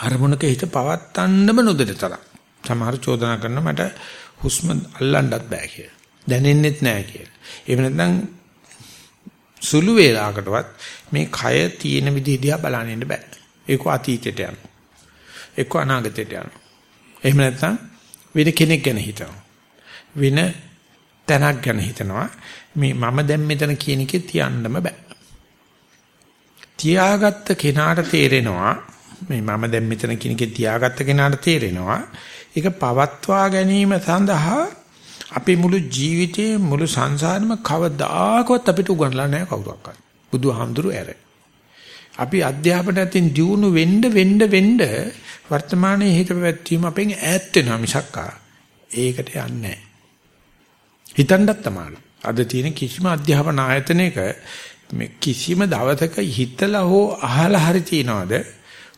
අරමුණක හිත පවත්තන්නම නොදෙට තරම්. සමහර චෝදනා කරන මට හුස්ම අල්ලන්නත් බෑ කියලා. දැනෙන්නෙත් නෑ කියලා. එහෙම නැත්නම් සුළු වේලාවකටවත් මේ කය තියෙන විදිහ දිහා බලන්න ඉන්න බෑ. ඒක අතීතයට යනවා. ඒක අනාගතයට යනවා. එහෙම නැත්නම් වෙන කෙනෙක් ගැන හිතනවා. වෙන තැනක් ගැන හිතනවා. මේ මම දැන් මෙතන කියන එකේ තියන්නම බෑ. තියාගත්ත කෙනාට තේරෙනවා මේ මම දැන් මෙතන කියන එකේ තියාගත්ත කෙනාට තේරෙනවා ඒක පවත්වා ගැනීම සඳහා අපේ මුළු ජීවිතේ මුළු සංසාරෙම කවදාකවත් අපිට උගන්ලා නැහැ කවුරක්වත්. බුදුහාමුදුරු ඇර. අපි අධ්‍යාපනයෙන් දියුණු වෙන්න වෙන්න වෙන්න වර්තමානයේ හිත පැවැත්වීම අපෙන් ඈත් වෙනවා මිසක්කා. ඒකට යන්නේ නැහැ. හිතන්නත් තමයි. අද තියෙන කිසිම අධ්‍යාපන ආයතනයක මේ කිසිම දවසක හිතලා හෝ අහලා හරි තියනවාද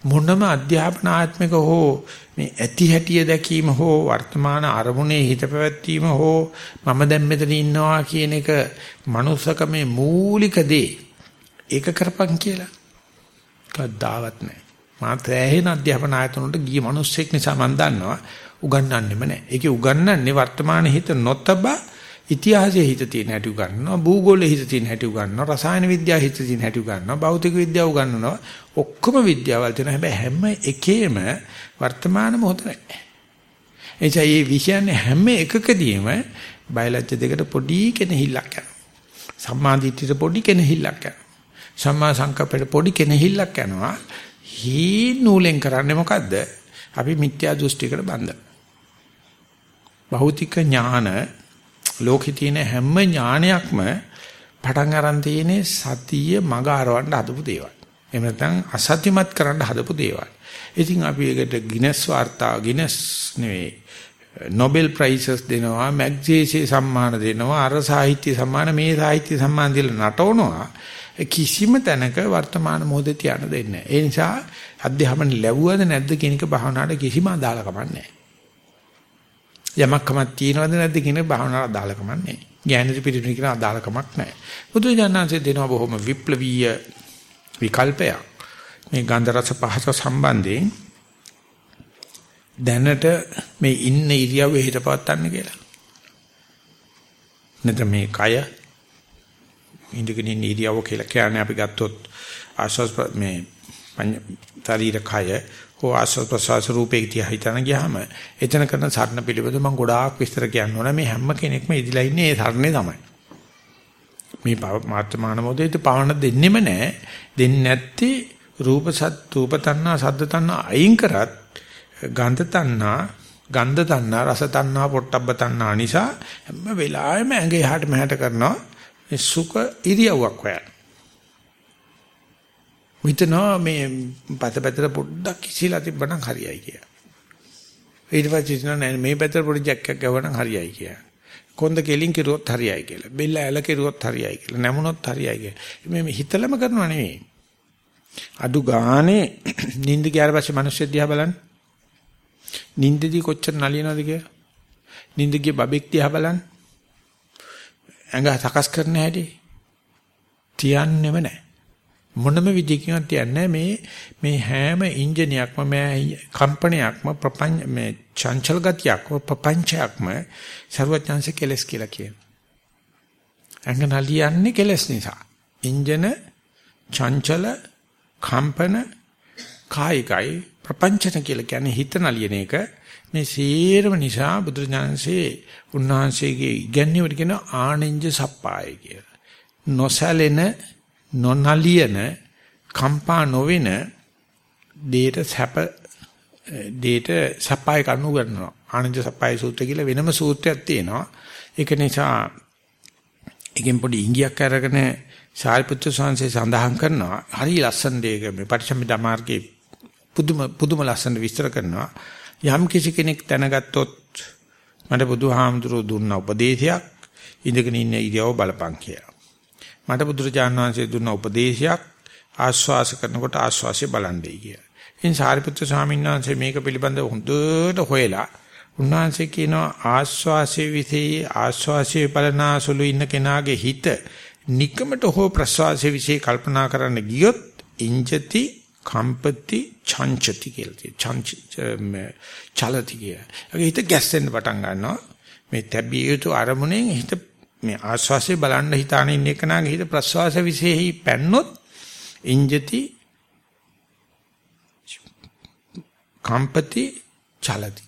මොනම අධ්‍යාපන ආත්මික හෝ මේ ඇති හැටිය දැකීම හෝ වර්තමාන අරමුණේ හිත පැවැත්වීම හෝ මම දැන් මෙතන ඉන්නවා කියන එක මනුස්සකමේ මූලික දේ ඒක කරපන් කියලා කවදාවත් නැහැ. මාත් ඇහෙන අධ්‍යාපන ආයතන වලට ගිය මිනිස්සෙක් නිසා මම දන්නවා උගන්වන්නෙම නැහැ. ඒකේ උගන්වන්නේ වර්තමාන හිත නොතබා ඉතිහාසයේ හිත තියෙන හැටි උගන්වනවා භූගෝලයේ හිත තියෙන හැටි උගන්වනවා රසායන විද්‍යාවේ හිත තියෙන හැටි උගන්වනවා භෞතික විද්‍යාව උගන්වනවා. ඔක්කොම විද්‍යාවල් තියෙන හැබැයි හැම එකේම වර්තමාන මොහොත නැහැ. එනිසා මේ විෂයන්නේ හැම එකකදීම බයලජ්‍ය දෙකට පොඩි කෙනහිල්ලක් යනවා. සම්මාදිටියට පොඩි කෙනහිල්ලක් යනවා. සම්මා සංකප්පයට පොඩි කෙනහිල්ලක් යනවා හී නූලෙන් කරන්නේ මොකද්ද අපි මිත්‍යා දෘෂ්ටිකට බඳ භෞතික ඥාන ලෝකේ තියෙන හැම ඥානයක්ම පටන් අරන් තියෙන්නේ සතිය මග අරවන්න හදපු දේවල්. එහෙම නැත්නම් අසත්‍යමත් කරන්න හදපු දේවල්. ඉතින් අපි ඒකට ගිනස් වාර්තා ගිනස් නෙවෙයි Nobel prizes දෙනවා, මැග්සේසේ සම්මාන දෙනවා, අර සාහිත්‍ය සම්මාන මේ සාහිත්‍ය සම්මාන දීලා නටවනවා. කිසිම තැනක වර්තමාන මොහොතේ තියන්න දෙන්නේ නැහැ. ඒ නිසා අධ්‍යාපන ලැබුවද නැද්ද කියන එක භාවනාවට කිසිම අදාළකමක් නැහැ. යමක් කමක් තියෙනවද නැද්ද කියන භාවනාවට අදාළකමක් නැහැ. ඥානෙට පිළිතුරු කියන අදාළකමක් නැහැ. බුදු දඥාන්සේ දෙනවා බොහොම විප්ලවීය විකල්පයක්. මේ ගන්ධ රස පහස සම්බන්ධයෙන් දැනට මේ ඉන්න ඉරියව්වේ හිතපවත්තන්න කියලා. නැත්නම් මේ කය ඉඳගෙන ඉන්න ඉරියව්ව කියලා කියන්නේ අපි ගත්තොත් ආශස් මේ ශරීර කය හෝ ආස්වාද ප්‍රසවාස රූපේ තියා හිතන ගියාම එතන කරන සරණ පිළිබඳව මම ගොඩාක් විස්තර කියන්න ඕන. මේ හැම කෙනෙක්ම ඉදිලා ඉන්නේ ඒ සරණේ තමයි. මේ මාත්‍රමාන මොදේට පවණ දෙන්නෙම නැහැ දෙන්නේ නැත්තේ රූප සත් රූප තණ්හා සද්ද තණ්හා අයින් කරත් ගන්ධ තණ්හා ගන්ධ තණ්හා රස තණ්හා පොට්ටබ්බ තණ්හා නිසා හැම වෙලාවෙම ඇඟ එහාට මෙහාට කරනවා. මේ සුඛ ඉරියව්වක් හොයන්න හිතනවා මේ පතපතර පොඩ්ඩක් කිසිලා තිබ්බනම් හරියයි කියලා. ඊට පස්සේ හිතනවා මේ පැත්තට පොඩි ජැක් එකක් ගවනම් හරියයි කියලා. කොන්ද කෙලින් කිරුවොත් හරියයි කියලා. බෙල්ල ඇල කිරුවොත් හරියයි කියලා. නැමුණොත් හරියයි කියලා. මේ හිතලම කරනව නෙවෙයි. අඩු ගානේ [CLEARS THROAT] නිින්ද ගියාට පස්සේ මිනිස්සු දිහා බලන්න. නිින්දදී කොච්චර නලියනවද කියලා. නිින්ද ගිය බබෙක් දිහා බලන්න. ඇඟ සකස් කරන හැටි තියන්නෙම නැහැ. මොනම විදිහකින්වත් තියන්නේ මේ මේ හැම ඉන්ජිනයක්ම මේ කම්පනයක්ම ප්‍රපංච මේ චංචල ගතියක්ම ප්‍රපංචයක්ම ਸਰවඥාන්සේ කෙලස් කියලා කියනවා. ඇඟ නලියන්නේ කෙලස් නිසා. ඉන්ජන චංචල කම්පන කායිකයි ප්‍රපංචන කියලා කියන්නේ හිත නලියන එක මේ සීරම නිසා බුදුරජාණන්සේ උන්වහන්සේගේ ඉගැන්වීමට කියන ආනෙන්ජ සප්පාය කියලා. නොසැලෙන නොනලියන කම්පා නොවෙන දේට සැප දේට සප්පාය කණු කරනවා. ආනන්ද සප්පාය සූත්‍රය කියලා වෙනම සූත්‍රයක් තියෙනවා. ඒක නිසා එකෙන් පොඩි ඉංගියක් අරගෙන සාරිපුත්‍ර සංසේ සඳහන් කරනවා. හරි ලස්සන දෙයක මේ පටිච්චසමුප්පාද මාර්ගයේ පුදුම පුදුම ලස්සන විස්තර කරනවා. යම් කිසි කෙනෙක් දැනගත්තොත් මට බුදුහාමුදුරුවෝ දුන්න උපදේශයක් ඉඳගෙන ඉන්න ඉරියව බලපං කියලා. මට බුදුරජාණන් වහන්සේ දුන්න උපදේශයක් ආශ්වාස කරනකොට ආශ්වාසය බලන්නේ කියලා. ඉතින් සාරිපුත්‍ර ස්වාමීන් වහන්සේ මේක පිළිබඳව හොඳට හොයලා උන්වහන්සේ කියනවා ආශ්වාසයේ විසේ ආශ්වාසයේ බලනාසුළු ඉන්න කෙනාගේ හිත নিকමට හෝ ප්‍රශ්වාසයේ විසේ කල්පනා කරන්න ගියොත් ඉංජති කම්පති චංචති කියලා චංච චලති කිය. ඒක හිත ගැස්සෙන්න පටන් ගන්නවා. මේ තැබිය යුතු අරමුණෙන් හිත මේ ආශ්වාසය බලන්න හිතාන ඉන්න එකනාගේ හිත ප්‍රශ්වාස විශේෂයි පැන්නොත් ඉංජති කම්පති චලති.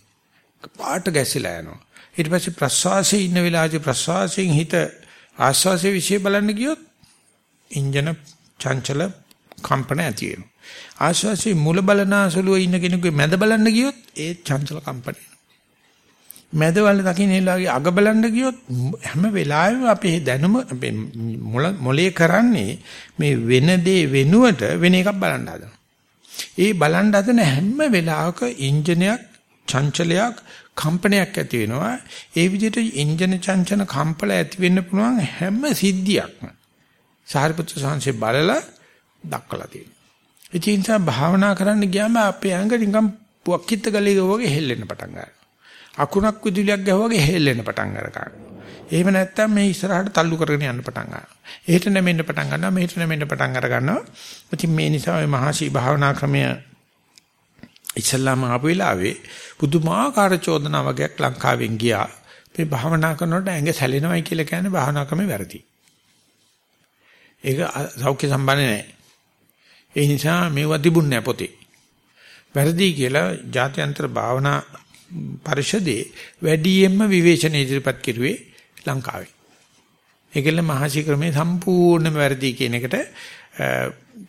පාට ගැසිලා යනවා. ඊට පස්සේ ප්‍රශ්වාසයේ ඉන්න වෙලාවේදී ප්‍රශ්වාසයෙන් හිත ආශ්වාසයේ විශේෂ බලන්න ගියොත් ඉන්ජන චංචල කම්පන ඇති වෙනවා. ආශ්වාසයේ මුල බලනාසලුව ඉන්න කෙනෙකුගේ මැද බලන්න ගියොත් ඒ චංචල කම්පන මැදවල දකින්නලාගේ අග බලන්න ගියොත් හැම වෙලාවෙම අපේ දැනුම අපේ මොලේ කරන්නේ මේ වෙන දේ වෙනුවට වෙන එකක් බලන්න හදනවා. ඒ බලන්න හදන හැම වෙලාවක ඉන්ජිනයක් චංචලයක් කම්පනයක් ඇති වෙනවා. ඒ විදිහට ඉන්ජින චංචන කම්පල ඇති වෙන්න පුළුවන් හැම සිද්ධියක්ම සාරිපුත්‍ර සංසේ බලලා දක්වලා තියෙනවා. ඒ නිසා භාවනා කරන්න ගියාම අපේ ඇඟ නිකන් පුවක්කිට ගලේ වගේ හෙල්ලෙන්න පටන් ගන්නවා. අකුණක් විදුලියක් ගැහුවාගේ හෙල්ලෙන්න පටන් ගන්නවා. එහෙම නැත්නම් මේ ඉස්සරහට තල්ලු කරගෙන යන්න පටන් ගන්නවා. එහෙට නැමෙන්න පටන් ගන්නවා, මෙහෙට නැමෙන්න පටන් අර ගන්නවා. ඉතින් මේ නිසා මේ මහසි භාවනා ක්‍රමය ඉස්ලාම ආපු වෙලාවේ පුදුමාකාර චෝදනා වගේක් ලංකාවෙන් ගියා. මේ භාවනා කරනකොට ඇඟ සැලෙනවයි කියලා කියන්නේ භාවනා ක්‍රමේ වැරදි. ඒක සෞඛ්‍ය සම්බන්ධ නැහැ. ඒ නිසා මේවා තිබුණ නැහැ පොතේ. වැරදි කියලා ජාත්‍යන්තර භාවනා පරිෂදේ වැඩියෙන්ම විවේචන ඉදිරිපත් කෙරුවේ ලංකාවේ. ඒකෙල්ල මහසි ක්‍රමේ සම්පූර්ණයෙන්ම වැරදි කියන එකට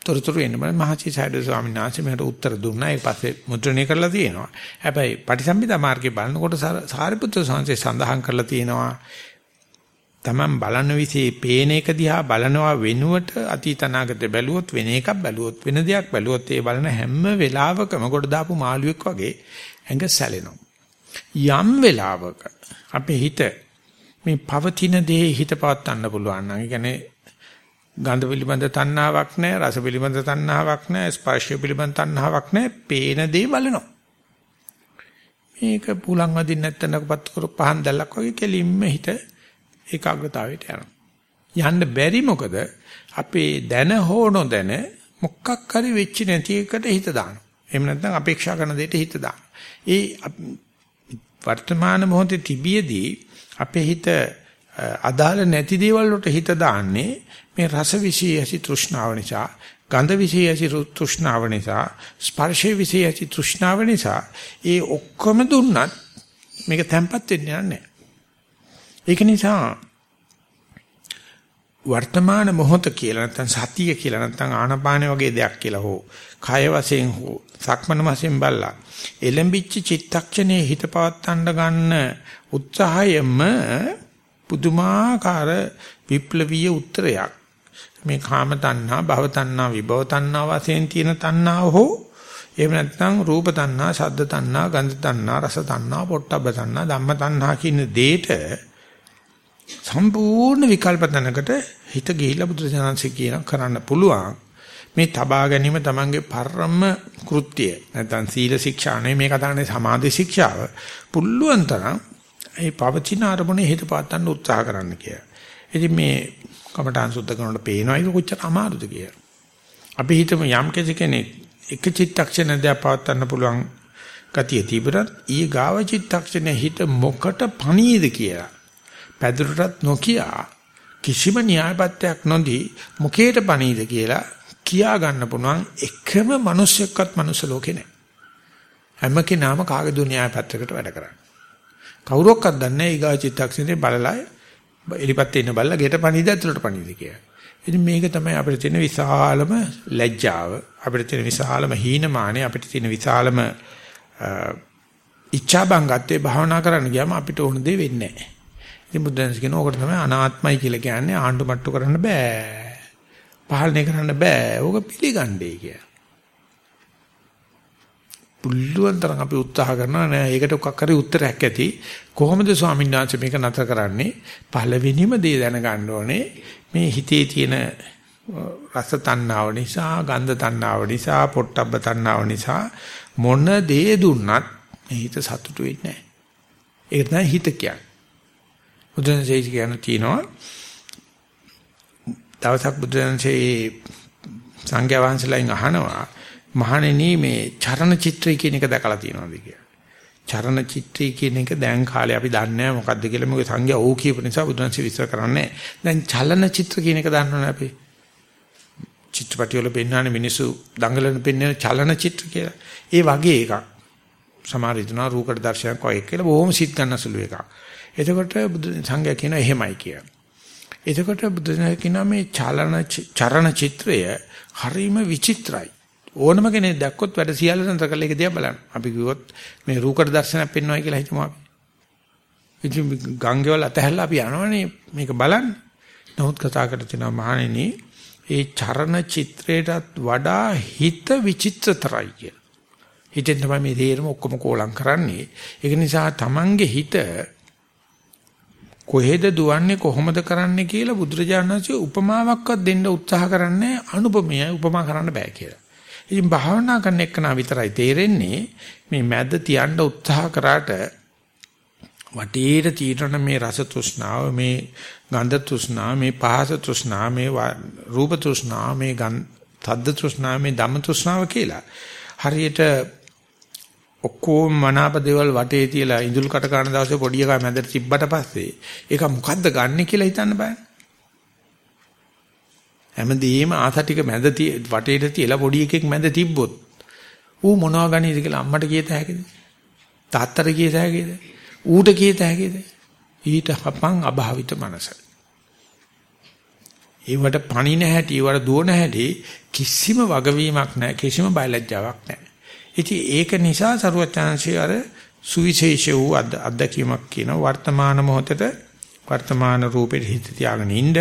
තොරතුරු එන්න බෑ මහසි සයිඩ් ස්වාමීන් වහන්සේ මට උත්තර දුන්නා ඒ පස්සේ මුද්‍රණය කරලා තියෙනවා. හැබැයි පටිසම්භිදා මාර්ගේ බලනකොට සාරිපුත්‍ර සංසේ සඳහන් කරලා තියෙනවා තමන් බලන විසේ පේන එක දිහා බලනවා වෙනුවට අතීත අනාගත බැලුවොත් වෙන එකක් බැලුවොත් වෙන දෙයක් බැලුවොත් ඒ බලන හැම වෙලාවකම කොට දාපු මාළුවෙක් වගේ ඇඟ සැලෙනවා. යම් වෙලාවක අපේ හිත මේ පවතින දේ හිත පවත්වන්න පුළුවන් නම් ඒ කියන්නේ ගන්ධ පිළිබඳ තණ්හාවක් නැහැ රස පිළිබඳ තණ්හාවක් නැහැ ස්පර්ශ පිළිබඳ තණ්හාවක් නැහැ පේන දේ බලනවා මේක පුලං වදින්න නැත්නම්පත් කර පහන් දැල්ලක් වගේ කෙලින්ම හිත ඒකාග්‍රතාවයට යනවා. යන්න බැරි මොකද අපේ දැන හෝ නොදැන මොකක් හරි වෙච්ච නැති එකට හිත දානවා. එහෙම නැත්නම් අපේක්ෂා කරන දෙයට හිත දානවා. ඒ වර්තමාන මොහොතේ තිබියදී අපේ හිත අදාළ නැති දේවල් වලට හිත දාන්නේ මේ රස විශේෂී තෘෂ්ණාව නිසා ගන්ධ විශේෂී තෘෂ්ණාව නිසා ස්පර්ශ විශේෂී තෘෂ්ණාව නිසා ඒ ඔක්කොම දුන්නත් මේක තැම්පත් වෙන්නේ නැහැ. ඒක නිසා වර්තමාන මොහොත කියලා නැත්නම් සතිය කියලා නැත්නම් ආනපාන වගේ දෙයක් කියලා හෝ කය වශයෙන් හෝ සක්මන වශයෙන් බලලා එලඹිච්ච චිත්තක්ෂණයේ හිත පවත්තන්න ගන්න උත්සාහයෙම පුදුමාකාර විප්ලවීය උත්තරයක්. මේ කාම තණ්හා භව තණ්හා විභව තණ්හා වශයෙන් තියෙන තණ්හාව හෝ එහෙම නැත්නම් රූප තණ්හා, ශබ්ද තණ්හා, ගන්ධ තණ්හා, රස තණ්හා, පොට්ටබ්බ තණ්හා, ධම්ම තණ්හා කියන දෙයට සම්පූර්ණ විකල්ප තැනකට හිත ගිහිලා බුදුරජාණන්සේ කියන කරන්න පුළුවන්. මේ තබා ගැනීම තමන්ගේ පරම කෘත්‍ය නැත්නම් සීල ශික්ෂා නෙවෙයි මේ කතානේ සමාධි ශික්ෂාව. පුළුවන් තරම් ඒ පවතින අරමුණේ හිත පාත්තන්න උත්සාහ කරන්න කියලා. ඉතින් මේ කමඨාන් සුද්ධ කරනකොට පේනවා ඒක කොච්චර අමාරුද කියලා. අපි හිතමු යම් කෙනෙක් එක චිත්තක්ෂණ දෙයක් පවත්වන්න පුළුවන් ගතිය තිබුණත් ඊ ගාව චිත්තක්ෂණය හිත මොකට පණීද කියලා. පැදුරටත් නොකිය කිසිම න්‍යායපත්‍යක් නොදී මොකේට පණීද කියලා කියා ගන්න පුළුවන් එකම මිනිස්සෙක්වත් මනුස්ස ලෝකේ නැහැ. හැම කෙනාම කාගේ දුන්‍යාය පැත්තකට වැඩ කරන්නේ. කවුරක්වත් දන්නේ නැහැ ඊගා චිත්තක්ෂණේ බලලා එලිපත් ඉන්න බල්ලා ගෙට පණීද ඇතුළට පණීද කියලා. ඉතින් මේක තමයි අපිට තියෙන විශාලම ලැජ්ජාව අපිට තියෙන විශාලම හීනමානය අපිට තියෙන විශාලම ඉච්ඡා බංගත්තේ භාවනා කරන්න ගියාම අපිට ඕන දේ වෙන්නේ නැහැ. ඉතින් බුදුන්ස් කියන ඕකට තමයි අනාත්මයි කියලා කියන්නේ ආණ්ඩු මට්ටු කරන්න බෑ. පාලනය කරන්න බෑ. ඕක පිළිගන්නේ කියලා. පුළුවන් තරම් අපි උත්සාහ කරනවා නෑ ඒකට මොකක් හරි උත්තරයක් ඇති කොහොමද ස්වාමීන් වහන්සේ මේක නතර කරන්නේ පළවෙනිම දේ දැනගන්න ඕනේ මේ හිතේ තියෙන රස තණ්හාව නිසා ගන්ධ තණ්හාව නිසා පොට්ටබ්බ තණ්හාව නිසා මොන දේ දුන්නත් මේ හිත සතුටු වෙන්නේ නැහැ ඒක තමයි හිත කියන්නේ බුදුන්සේ කියන තියෙනවා දවසක් බුදුන්සේ සංඝයා වහන්සේලාගෙන් අහනවා මහණෙනි මේ චරණ චිත්‍රය කියන එක දැකලා තියෙනවද කියලා. චරණ චිත්‍රය කියන එක දැන් කාලේ අපි දන්නේ නැහැ මොකද්ද කියලා මොකද සංඝයා ඕ කියපු නිසා බුදුන්සේ විස්තර කරන්නේ දැන් චලන චිත්‍ර කියන එක දන්නවනේ අපි. චිත්‍රපටි වල පෙන්වන්නේ මිනිස්සු දඟලන පෙන්වන චලන චිත්‍ර කියලා. ඒ වගේ එකක්. සමහර විටන රූකඩ දර්ශනයක් වගේ කියලා බොහොම සිත් ගන්න සුළු එකක්. එතකොට බුදු සංඝයා කියන එහෙමයි කියලා. එතකොට බුදු කියනවා මේ චලන චරණ චිත්‍රය හරිම විචිත්‍රයි. ඕනම කෙනෙක් දැක්කොත් වැඩ සියල්ල නතර කරලා ඒක දිහා බලන්න. අපි කිව්වොත් මේ රූකඩ දර්ශනයක් පෙන්වනවා කියලා හිතමු අපි. ඉතින් ගංගේවල අතහැරලා අපි යනවනේ මේක බලන්න. නමුත් කතා කර තිනවා මහණෙනි ඒ චරණ චිත්‍රයටත් වඩා හිත විචිත්‍රතරයි කියලා. හිතෙන් තමයි මේ තේරම ඔක්කොම කෝලම් කරන්නේ. ඒක නිසා Tamange හිත කොහෙද දුවන්නේ කොහොමද කරන්නේ කියලා බුදුරජාණන් වහන්සේ උපමාවක්වත් දෙන්න උත්සාහ කරන්නේ අනුපමය උපමා කරන්න බෑ කියලා. ඉතින් භාවනා කරන එක්කනා විතරයි තේරෙන්නේ මේ මැද තියන්න උත්සාහ කරාට වටේට තීරණ මේ රස තෘෂ්ණාව මේ ගන්ධ තෘෂ්ණාව මේ පහස තෘෂ්ණාව මේ රූප තෘෂ්ණාව මේ තද්ද තෘෂ්ණාව මේ ධම්ම තෘෂ්ණාව කියලා හරියට ඔක්කොම මනාප දේවල් වටේ තියලා ඉඳුල් කට ගන්න දවසේ පොඩි එකා මැදට තිබ්බට පස්සේ ඒක මොකද්ද ගන්නෙ කියලා හිතන්න බෑ. හැමදේම ආස ටික මැද වටේට තියලා පොඩි එකෙක් මැද තිබ්බොත් ඌ මොනවා ගනීද කියලා අම්මට කියත හැකිද? තාත්තට කියත හැකිද? ඌට කියත හැකිද? ඊට හපන් අභාවිත මනස. ඒවට පණින හැටි, ඒවට දුවන හැටි කිසිම වගවීමක් නැහැ, කිසිම බයලජ්ජාවක් නැහැ. ඉතින් ඒක නිසා සරුවචාන්සිය අර සුවිශේෂ වූ අත්දැකීමක් කියන වර්තමාන මොහොතේ වර්තමාන රූපෙට හිත තියාගෙන ඉන්න.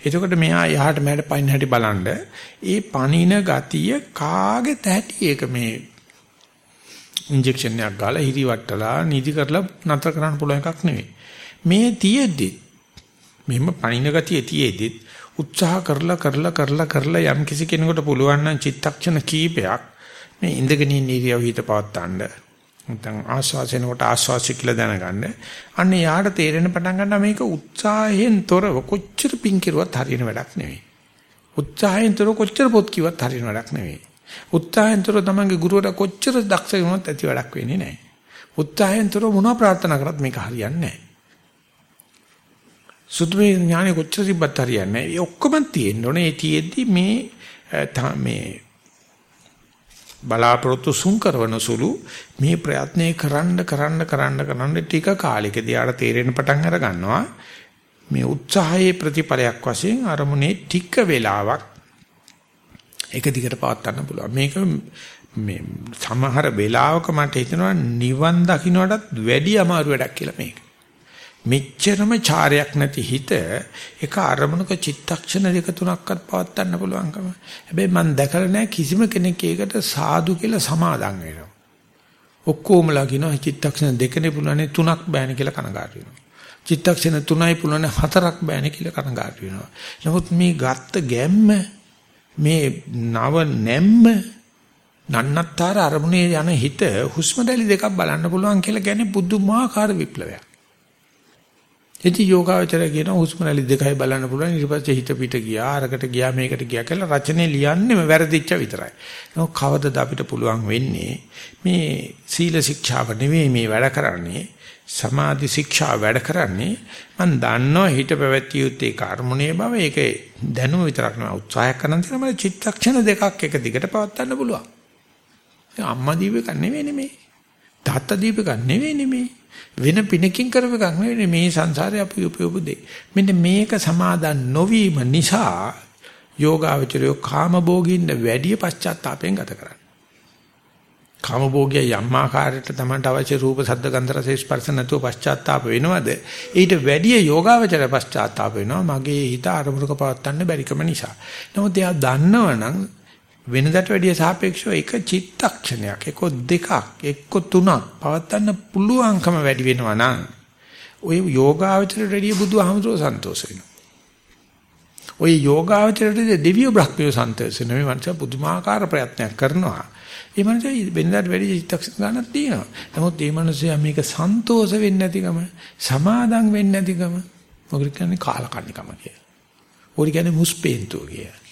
එතකොට මෙහා යහට මෙහාට පයින් හැටි බලන්න. ඒ පණින ගතිය කාගේ තැටි ඒක මේ ඉන්ජෙක්ෂන් එකක් ගාලා හිරි වට්ටලා නිදි කරලා නතර කරන්න පුළුවන් එකක් නෙවෙයි. මේ තියෙද්දි මෙහෙම පණින ගතිය තියෙද්දි උත්සාහ කරලා කරලා කරලා කරලා යම් කිසි කෙනෙකුට පුළුවන් නම් චිත්තක්ෂණ කීපයක් මේ ඉඳගෙන ඉන්න ඉරියව් හිත පවත්තන්න. නැත්නම් ආස්වාසෙනකොට ආස්වාසි කියලා දැනගන්න. අන්න යාට තේරෙන පටන් ගන්නවා මේක උත්සාහයෙන් තොරව කොච්චර පිං කෙරුවත් හරියන වැඩක් නෙවෙයි. උත්සාහයෙන් තොරව කොච්චර පොත් කිව්වත් හරියන වැඩක් නෙවෙයි. උත්සාහයෙන් තොරව තමන්ගේ ගුරුවරයා කොච්චර දක්ෂ වුණත් ඇති වැඩක් වෙන්නේ නැහැ. උත්සාහයෙන් තොරව මොනවා ප්‍රාර්ථනා කරත් මේක හරියන්නේ නැහැ. සුදුමේ ඥානෙ කොච්චර තිබ්බත් හරියන්නේ නැහැ. ඒ ඔක්කොම තියෙන්න ඕනේ. ඒ තියෙද්දි මේ මේ බලාපොරොත්තු සුන් කරන සුළු මේ ප්‍රයත්නේ කරන්න කරන්න කරන්න කරන්න ටික කාලෙකදී ආර තේරෙන පටන් අර ගන්නවා. මේ උත්සාහයේ ප්‍රතිඵලයක් වශයෙන් අරමුණේ ටික වෙලාවක් එක දිගට පවත් ගන්න පුළුවන්. මේක මේ සමහර වෙලාවක මට හිතෙනවා නිවන් දකින්නටත් වැඩි අමාරු වැඩක් කියලා මේක. මෙච්චරම චාරයක් නැති හිත එක අරමුණක චිත්තක්ෂණ දෙක තුනක්වත් පවත්වන්න පුළුවන්කම. හැබැයි මම දැකලා නැහැ කිසිම කෙනෙක් ඒකට සාදු කියලා සමාදම් වෙනවා. ඔක්කොමලා කියනවා චිත්තක්ෂණ දෙකනේ පුළුවන්නේ තුනක් බෑනේ කියලා කනගාටු වෙනවා. චිත්තක්ෂණ තුනයි පුළුවන්නේ හතරක් බෑනේ කියලා කනගාටු වෙනවා. නමුත් මේ ගත්ත ගැම්ම මේ නව නැම්ම නන්නත්තර අරමුණේ යන හිත හුස්ම රැලි දෙකක් බලන්න පුළුවන් කියලා කියන්නේ පුදුමාකාර විප්ලවයක්. ඉතින් යෝගාවචරය කියන හුස්ම රැලි දෙකයි බලන්න පුළුවන් ඊට පස්සේ හිත පිට ගියා අරකට ගියා මේකට ගියා කියලා රචනයේ ලියන්නේම වැරදිච්ච විතරයි. නමුත් කවදද අපිට පුළුවන් වෙන්නේ මේ සීල ශික්ෂාව නෙවෙයි මේ වැඩ කරන්නේ සමාධි ශික්ෂා වැඩ කරන්නේ මම දන්නවා හිත පැවැත්විය යුත්තේ කර්මණේ බව ඒක දැනුම විතරක් නෙවෙයි උත්සාහ කරන තැන මම චිත්තක්ෂණ දෙකක් එක දිගට පවත්වන්න පුළුවන්. අම්මා දීපක නෙවෙයි නෙමේ. තාත්තා දීපක නෙවෙයි නෙමේ. වෙන පිනකින් කරපු එකක් නෙවෙයි මේ සංසාරේ අපි උපයපු දෙය. මෙන්න මේක සමාදන් නොවීම නිසා යෝගාවචරය කාමභෝගින්න වැඩි පශ්චාත්තාපයෙන් ගත කරන්නේ. කාමභෝගිය යම් ආකාරයකට තමන්ට අවශ්‍ය රූප ශබ්ද ගන්ධ රස ස්පර්ශ නැතුව පශ්චාත්තාප වෙනවද? ඊට වැඩි යෝගාවචර පශ්චාත්තාප වෙනවා මගේ හිත අරමුණක පවත්තන්න බැරිකම නිසා. නමුත් එයා දන්නවනම් වෙනදට වැඩිය සාපේක්ෂව එක චිත්තක්ෂණයක් එක දෙකක් එක්ක තුනක් පවත්න්න පුළුවන්කම වැඩි වෙනවා නම් ඔය යෝගාවචරයට වැඩිය බුදුහාමුදුරුවෝ සන්තෝෂ වෙනවා. ඔය යෝගාවචරයට දෙවියෝ බ්‍රහ්මියෝ සන්තෝෂ වෙනවා. මේ මනුස්සයා පුදුමාකාර ප්‍රයත්නයක් කරනවා. ඒ මනුස්සයා වෙනදට වැඩිය චිත්තක්ෂණ ගන්නක් තියෙනවා. නමුත් මේ මනුස්සයා මේක සන්තෝෂ වෙන්නේ නැතිකම සමාදම් වෙන්නේ නැතිකම මොකද කියන්නේ කාලකන්නිකම කියලා. ඕක කියන්නේ මුස්පේන්තුව කියලා.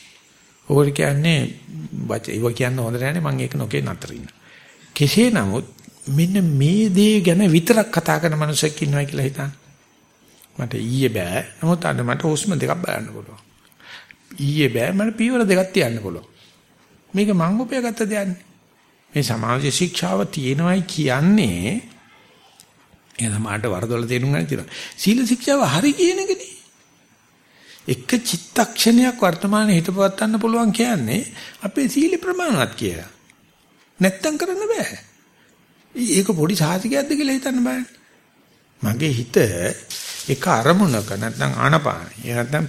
ඕකට කියන්නේ වච ඒව කියන්න හොඳ නැහැ මම ඒක නොකේ නතර ඉන්න. කෙසේ නමුත් මෙන්න මේ දේ ගැන විතරක් කතා කරන මනුස්සයෙක් ඉන්නවා කියලා හිතන්න. මට ඊයේ බෑ. නමුත් අද මට හුස්ම දෙකක් බලන්න පුළුවන්. ඊයේ බෑ මට පීවර දෙකක් තියන්න පුළුවන්. මේක මං උපයාගත්ත දෙයක්. මේ සමාජ ශික්ෂාව තියෙනවයි කියන්නේ එයා සමාජයට වරදොල තේරුම් ගන්න තියෙනවා. සීල ශික්ෂාව හරි කියන එකනේ. එක චිත්තක්ෂණයක් වර්තමානයේ හිතපවත් ගන්න පුළුවන් කියන්නේ අපේ සීල ප්‍රමාණවත් කියලා. නැත්තම් කරන්න බෑ. ඒක පොඩි සාහිතිකයක්ද කියලා හිතන්න බෑනේ. මගේ හිත එක අරමුණක නැත්නම් ආනපාන. ඒ නැත්නම්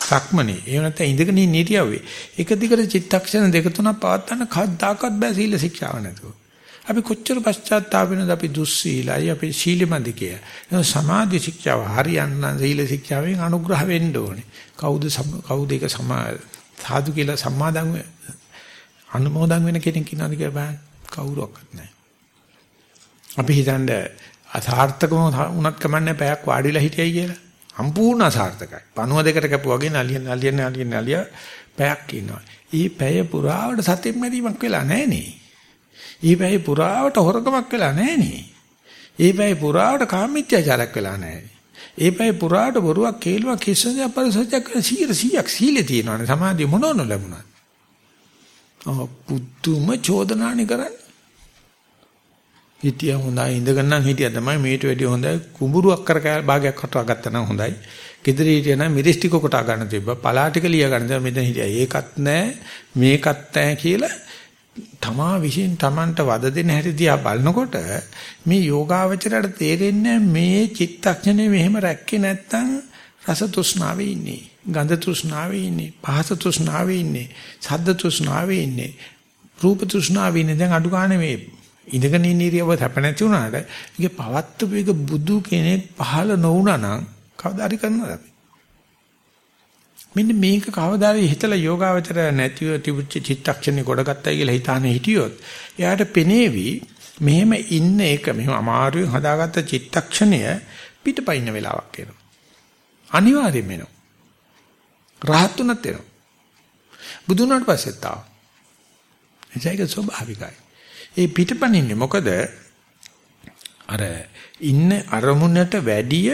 සක්මනේ. ඒ නැත්නම් ඉඳගෙන ඉන්න ඉරියව්වේ. එක දිගට චිත්තක්ෂණ දෙක තුනක් පවත් ගන්න කවදාකවත් බෑ සීල ශික්ෂාව නැතුව. අපි කොච්චර පශ්චාත්තාප වෙනද අපි දුස්සීලයි අපි ශීලමන්ද කිය. එහෙනම් සමාධි ශික්ෂාව හරියන්න සීල ශික්ෂාවෙන් අනුග්‍රහ වෙන්න ඕනේ. කවුද කවුද ඒක සමා සාදු කියලා සම්මාදන් අනුමෝදන් වෙන කෙනෙක් ඉන්නවද කියලා බලන්න කවුරක්වත් නැහැ. අපි හිතන්නේ අසාර්ථකම වුණත් කමන්නේ පැයක් වාඩිලා හිටියයි කියලා. සම්පූර්ණ අසාර්ථකයි. පණුව දෙකට කැපුවාගේ නලියන නලියන නලියන නලිය පැයක් ඉන්නවා. ඊ පැය පුරාවට සතෙක් මැරීමක් වෙලා නැහැ නේ. ඒ පැය පුරාවට හොරකමක් වෙලා නැහැ නේ. ඒ පැය පුරාවට කාමීත්‍යචාරයක් වෙලා නැහැ. ඒ පැය පුරාවට බොරුවක් කේලුවක් කිසිම අපරිසත්‍යක් 100ක් සීලේ තියෙනවානේ සමාධිය මොනෝන ලැබුණා. ආ පුදුම චෝදනානි කරන්නේ. හිටියා හොඳයි ඉඳගෙන නම් හිටියා තමයි මේට වැඩිය හොඳයි කුඹුරුවක් කර භාගයක් කටවා ගත්තා නම් හොඳයි. gedare හිටියා නම් මිරිස් ටික කොටා ගන්න තිබ්බා. පලා ටික ලියා ගන්න තිබ්බා. මෙතන හිටියා ඒකත් නැහැ මේකත් නැහැ කියලා තමා විශ්ින් Tamanට වද දෙන හැටි දිහා බලනකොට මේ යෝගාවචරයට තේරෙන්නේ මේ චිත්තක්ෂණය මෙහෙම රැක්කේ නැත්තම් රස තෘෂ්ණාවේ ඉන්නේ ගන්ධ තෘෂ්ණාවේ ඉන්නේ පහස තෘෂ්ණාවේ ඉන්නේ ශබ්ද තෘෂ්ණාවේ ඉන්නේ රූප තෘෂ්ණාවේ ඉන්නේ. දැන් අඩු ගන්න මේ ඉඳගෙන ඉන්න ඉරියව තැප නැති වුණාට මේක පවත්තු එක බුදු කෙනෙක් පහළ නොවුණා නම් කවදා හරි කරනවද අපි? මෙන්න මේක කවදාරි හිතලා යෝගාවචර නැතිව තිබුච්ච චිත්තක්ෂණේ ගොඩගත්තයි කියලා හිතාන හිටියොත් එයාට පෙනේවි මෙහෙම ඉන්න එක මෙහෙම අමාරුවෙන් හදාගත්ත චිත්තක්ෂණය පිටපයින්න වෙලාවක් එනවා. අනිවාර්යයෙන්ම එනවා. රහත් උනත් එනවා. බුදුනාට පස්සෙත් ආවා. ඒක ස්වභාවිකයි. ඒ පිටපනින්නේ මොකද අර ඉන්න අරමුණට වැඩිය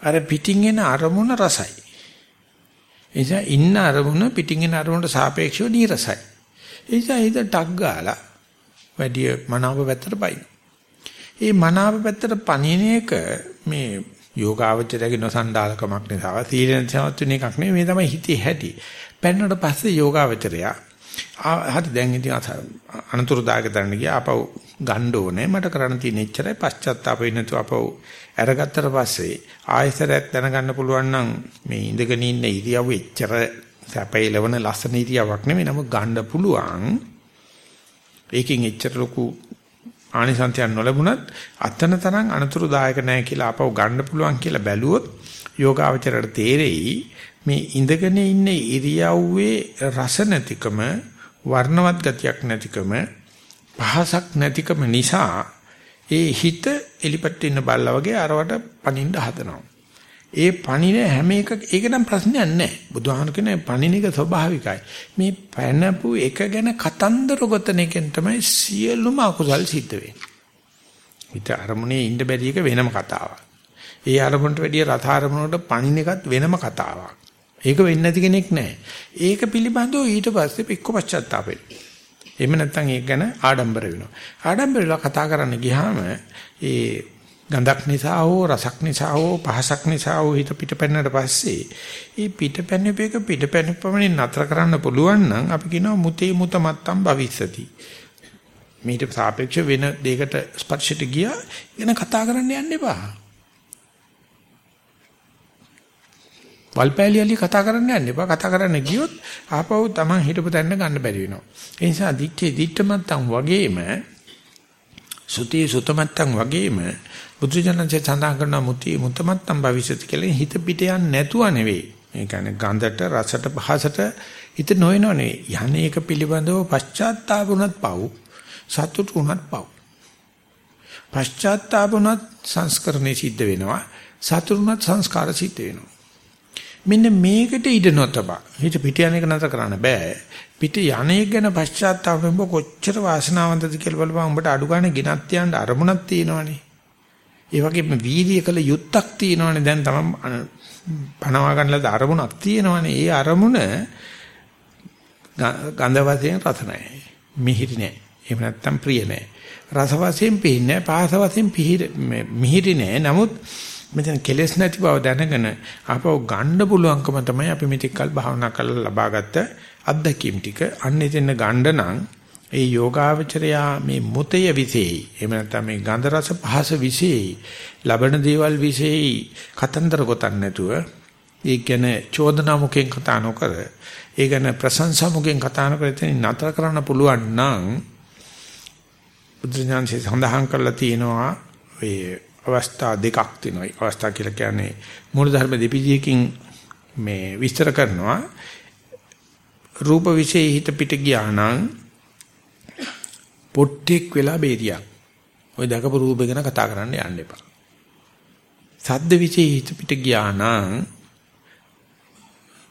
අර පිටින් එන අරමුණ රසයි. එනිසා ඉන්න අරමුණ පිටින් එන අරමුණට සාපේක්ෂව නීරසයි. ඒ නිසා හිත ටක් ගාලා වැඩි මනාව පැත්තට පයින්. ඒ මනාව පැත්තට පණින එක මේ යෝගාවචරයේ නොසන්ඩාලකමක් නිසා සීලෙන් සමත් වෙන එකක් නෙවෙයි මේ තමයි හිතේ හැටි. පැන්නට පස්සේ යෝගාවචරය හරි දැන් ඉතින් අනතුරු දායක තරණ ගියා ආපහු ගන්න ඕනේ මට කරන්න තියෙන එච්චරයි පශ්චාත්තාප වෙන්නේ නැතුව අපව අරගත්තට පස්සේ ආයතරයක් දැනගන්න පුළුවන් නම් මේ ඉඳගෙන ඉන්න ඉරියව්ව එච්චර සැපයලවන ලස්සන ඉරියව්වක් නෙමෙයි. නමුත් ගන්න පුළුවන්. ඒකෙන් එච්චර ලොකු ආනිසන්තයක් නොලැබුණත් අතන තරම් අනතුරුදායක නැහැ කියලා අපව ගන්න පුළුවන් කියලා බැලුවොත් යෝගාවචරයට තේරෙයි මේ ඉඳගෙන ඉන්න ඉරියව්වේ රස නැතිකම වර්ණවත් ගතියක් නැතිකම පහසක් නැතිකම නිසා ඒ හිත එලිපත් ඉන්න බල්ලා වගේ අරවට පනින්න හදනවා. ඒ පණින හැම එක ඒක නම් ප්‍රශ්නයක් නැහැ. බුදුහාම කියන පණින එක ස්වභාවිකයි. මේ පැනපු එක ගැන කතන්දර ගොතන එකෙන් තමයි සියලුම අකුසල් සිද්ධ වෙන්නේ. හිත අරමුණේ ඉන්න බැරි එක වෙනම කතාවක්. ඒ අරමුණට වැඩිය රත අරමුණට පණින එකත් වෙනම කතාවක්. ඒක වෙන්නේ නැති කෙනෙක් නැහැ. ඒක පිළිබඳව ඊට පස්සේ එක්ක පශ්චාත්තාප වෙනවා. එහෙම නැත්නම් ඒක ගැන ආඩම්බර වෙනවා. ආඩම්බර වෙලා කතා කරන්න ගියාම ඒ ගඳක් නිසා හෝ රසක් නිසා හෝ පහසක් නිසා හෝ හිත පිටපැන්නට පස්සේ ඒ පිටපැන්නපේක පිටපැන්නපමණින් නතර කරන්න පුළුවන් නම් අපි කියනවා මුතේ මුත මත්තම් භවිස්සති. මීට සාපේක්ෂ වෙන දෙයකට ස්පර්ශයට ගියා එන කතා කරන්න යන්න එපා. වල්පෑලියලි කතා කරන්න යන්න එපා. කතා කරන්න ගියොත් ආපහු Taman හිටපු තැන්න ගන්න බැරි වෙනවා. ඒ නිසා දිත්තේ දිත්තමත්තන් වගේම සුතී සුතමත්තන් වගේම බුදුජනන්සේ සඳහන් කරන මුති මුතමත්තන් භවිෂති කියලා හිත පිට යන්නේ නැතුව නෙවෙයි. ඒ කියන්නේ ගන්ධට රසට පහසට හිත නොයනව නෙවෙයි. යන්නේ ඒක පිළිබඳව පශ්චාත්තාපුණත් පව් සතුට උනත් පව්. පශ්චාත්තාපුණත් සංස්කරණේ සිද්ධ වෙනවා. සතුටුනත් සංස්කාර සිද්ධ වෙනවා. මෙන්න මේකට ඉඩ නොතබ. හිත පිට යන එක නතර කරන්න බෑ. පිට යන්නේ ගැන පශ්චාත්තාප වෙන්න කොච්චර වාසනාවන්තද කියලා බලපන්. උඹට අඩු ගන්න ගිනත් යන්න අරමුණක් තියෙනවනේ. ඒ වගේම වීර්ය කළ යුත්තක් තියෙනවනේ. දැන් තමයි පණවා ගන්නලද අරමුණක් තියෙනවනේ. ඒ අරමුණ ගන්ධ වශයෙන් රස නැහැ. මිහිරි නැහැ. එහෙම නැත්නම් ප්‍රිය නැහැ. රස වශයෙන් පිහින්නේ පාස වශයෙන් මිහිරි නැහැ. නමුත් මෙතන කෙලෙස් නැති බව දැනගෙන ආපහු ගන්න පුළුවන්කම තමයි අපි මෙතෙක් කල් භාවනා කරලා ලබාගත්ත අත්දැකීම් ටික. අන්න එතන ගන්න නම් ඒ යෝගාවචරයා මේ මුතය විසෙයි. එහෙම නැත්නම් මේ ගන්ධ රස පහස විසෙයි. ලබන දේවල් විසෙයි කතන්දර ගොතන්න නැතුව ඒ ගැන චෝදනා මුඛයෙන් කතා නොකර ඒ ගැන ප්‍රශංසා මුඛයෙන් කතා නොකර එතන නතර කරන්න පුළුවන් නම් බුදුඥානසේ සඳහන් කරලා තියෙනවා ඔය අවස්ථා දෙකක් තියෙනවා. අවස්ථා කියලා කියන්නේ මූලධර්ම දෙපිළියකින් මේ විස්තර කරනවා. රූප විශේෂ හිත පිට ගියා නම් පොට්ටෙක් වෙලා බේරියක්. ওই දකපු රූප ගැන කතා කරන්න යන්න එපා. සද්ද විශේෂ හිත පිට ගියා නම්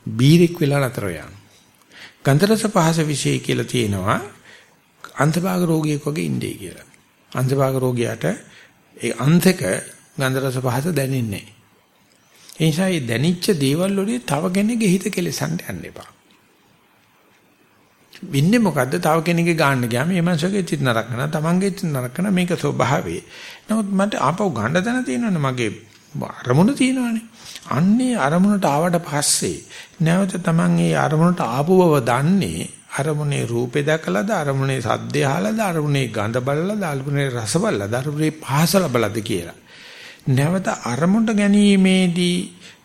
බීරෙක් වෙලා නතර යන්න. ගන්ධරස පහස විශේෂ කියලා තියෙනවා. අන්තභාග රෝගියෙක් වගේ ඉන්නේ කියලා. අන්තභාග රෝගියාට ඒ අන්තක ගන්ධ රස පහස දැනෙන්නේ නැහැ. ඒ නිසා මේ දැනිච්ච දේවල් වලින් තව කෙනෙක්ගේ හිත කෙලසන්න යන්න එපා. වින්නේ මොකද්ද? තව කෙනෙක්ගේ ගන්න ගියාම මේ මනසගේ චිත් නරක කරනවා. තමන්ගේ චිත් නරක කරනවා. මේක ස්වභාවය. නමුත් මට ආපහු ගන්න තැන තියෙනවනේ මගේ අරමුණ තියෙනවනේ. අන්නේ අරමුණට ආවට පස්සේ නැවත තමන් ඒ අරමුණට ආපු බව දන්නේ අරමුණේ රූපේ දැකලාද අරමුණේ සද්දේ අහලාද අරමුණේ ගඳ බලලාද අරමුණේ රස බලලාද අරමුණේ පහස ලබලාද කියලා. නැවත අරමුණට ගැනීමේදී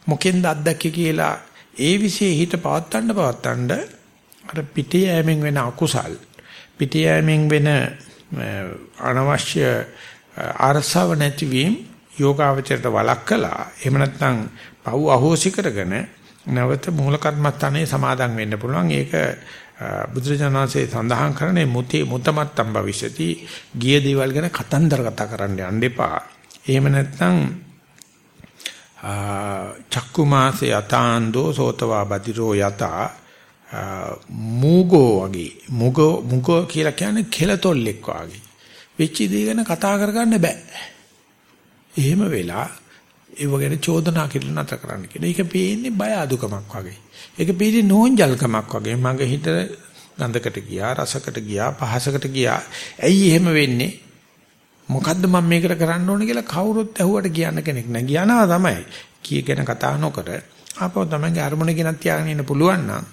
මොකෙන්ද අත්දැකේ කියලා ඒ વિશે හිත පවත්තන්න පවත්තන්න අර පිටේ යෑමෙන් වෙන අකුසල් පිටේ යෑමෙන් වෙන අනවශ්‍ය අරසව නැතිවීම යෝගාවචරයට වළක්කලා එහෙම නැත්නම් පව් අහෝසි කරගෙන නැවත මූල කර්මස්ථානයේ සමාදන් වෙන්න පුළුවන් ඒක බුදුරජාණන්සේ සඳහන් කරන්නේ මුතේ මුතමත්තම් භවිෂති ගිය දේවල් ගැන කතන්දර කතා කරන්න යන්න එපා. එහෙම නැත්නම් චක්කුමාසේ යතාන්දෝ සෝතවා බදිරෝ යතා මූගෝ වගේ මුගෝ මුගෝ කියලා කියන්නේ කෙලතොල්ලෙක් වගේ. වෙච්ච දේ ගැන කතා කරගන්න බෑ. එහෙම වෙලා ඒව ගැන චෝදනා කිරීම නැතර කරන්න කියන. ඒක පේන්නේ බය අදුකමක් වගේ. ඒක පේන්නේ නෝන්ජල්කමක් වගේ. මගේ හිත ගඳකට ගියා, රසකට ගියා, පහසකට ගියා. ඇයි එහෙම වෙන්නේ? මොකද්ද මම මේකට කරන්න ඕනේ කියලා කවුරුත් ඇහුවට කියන්න කෙනෙක් නැහැ. කියනවා තමයි. කී ගැන කතා නොකර ආපහු තමන්ගේ අරමුණ ගැන තියාගෙන ඉන්න පුළුවන් නම්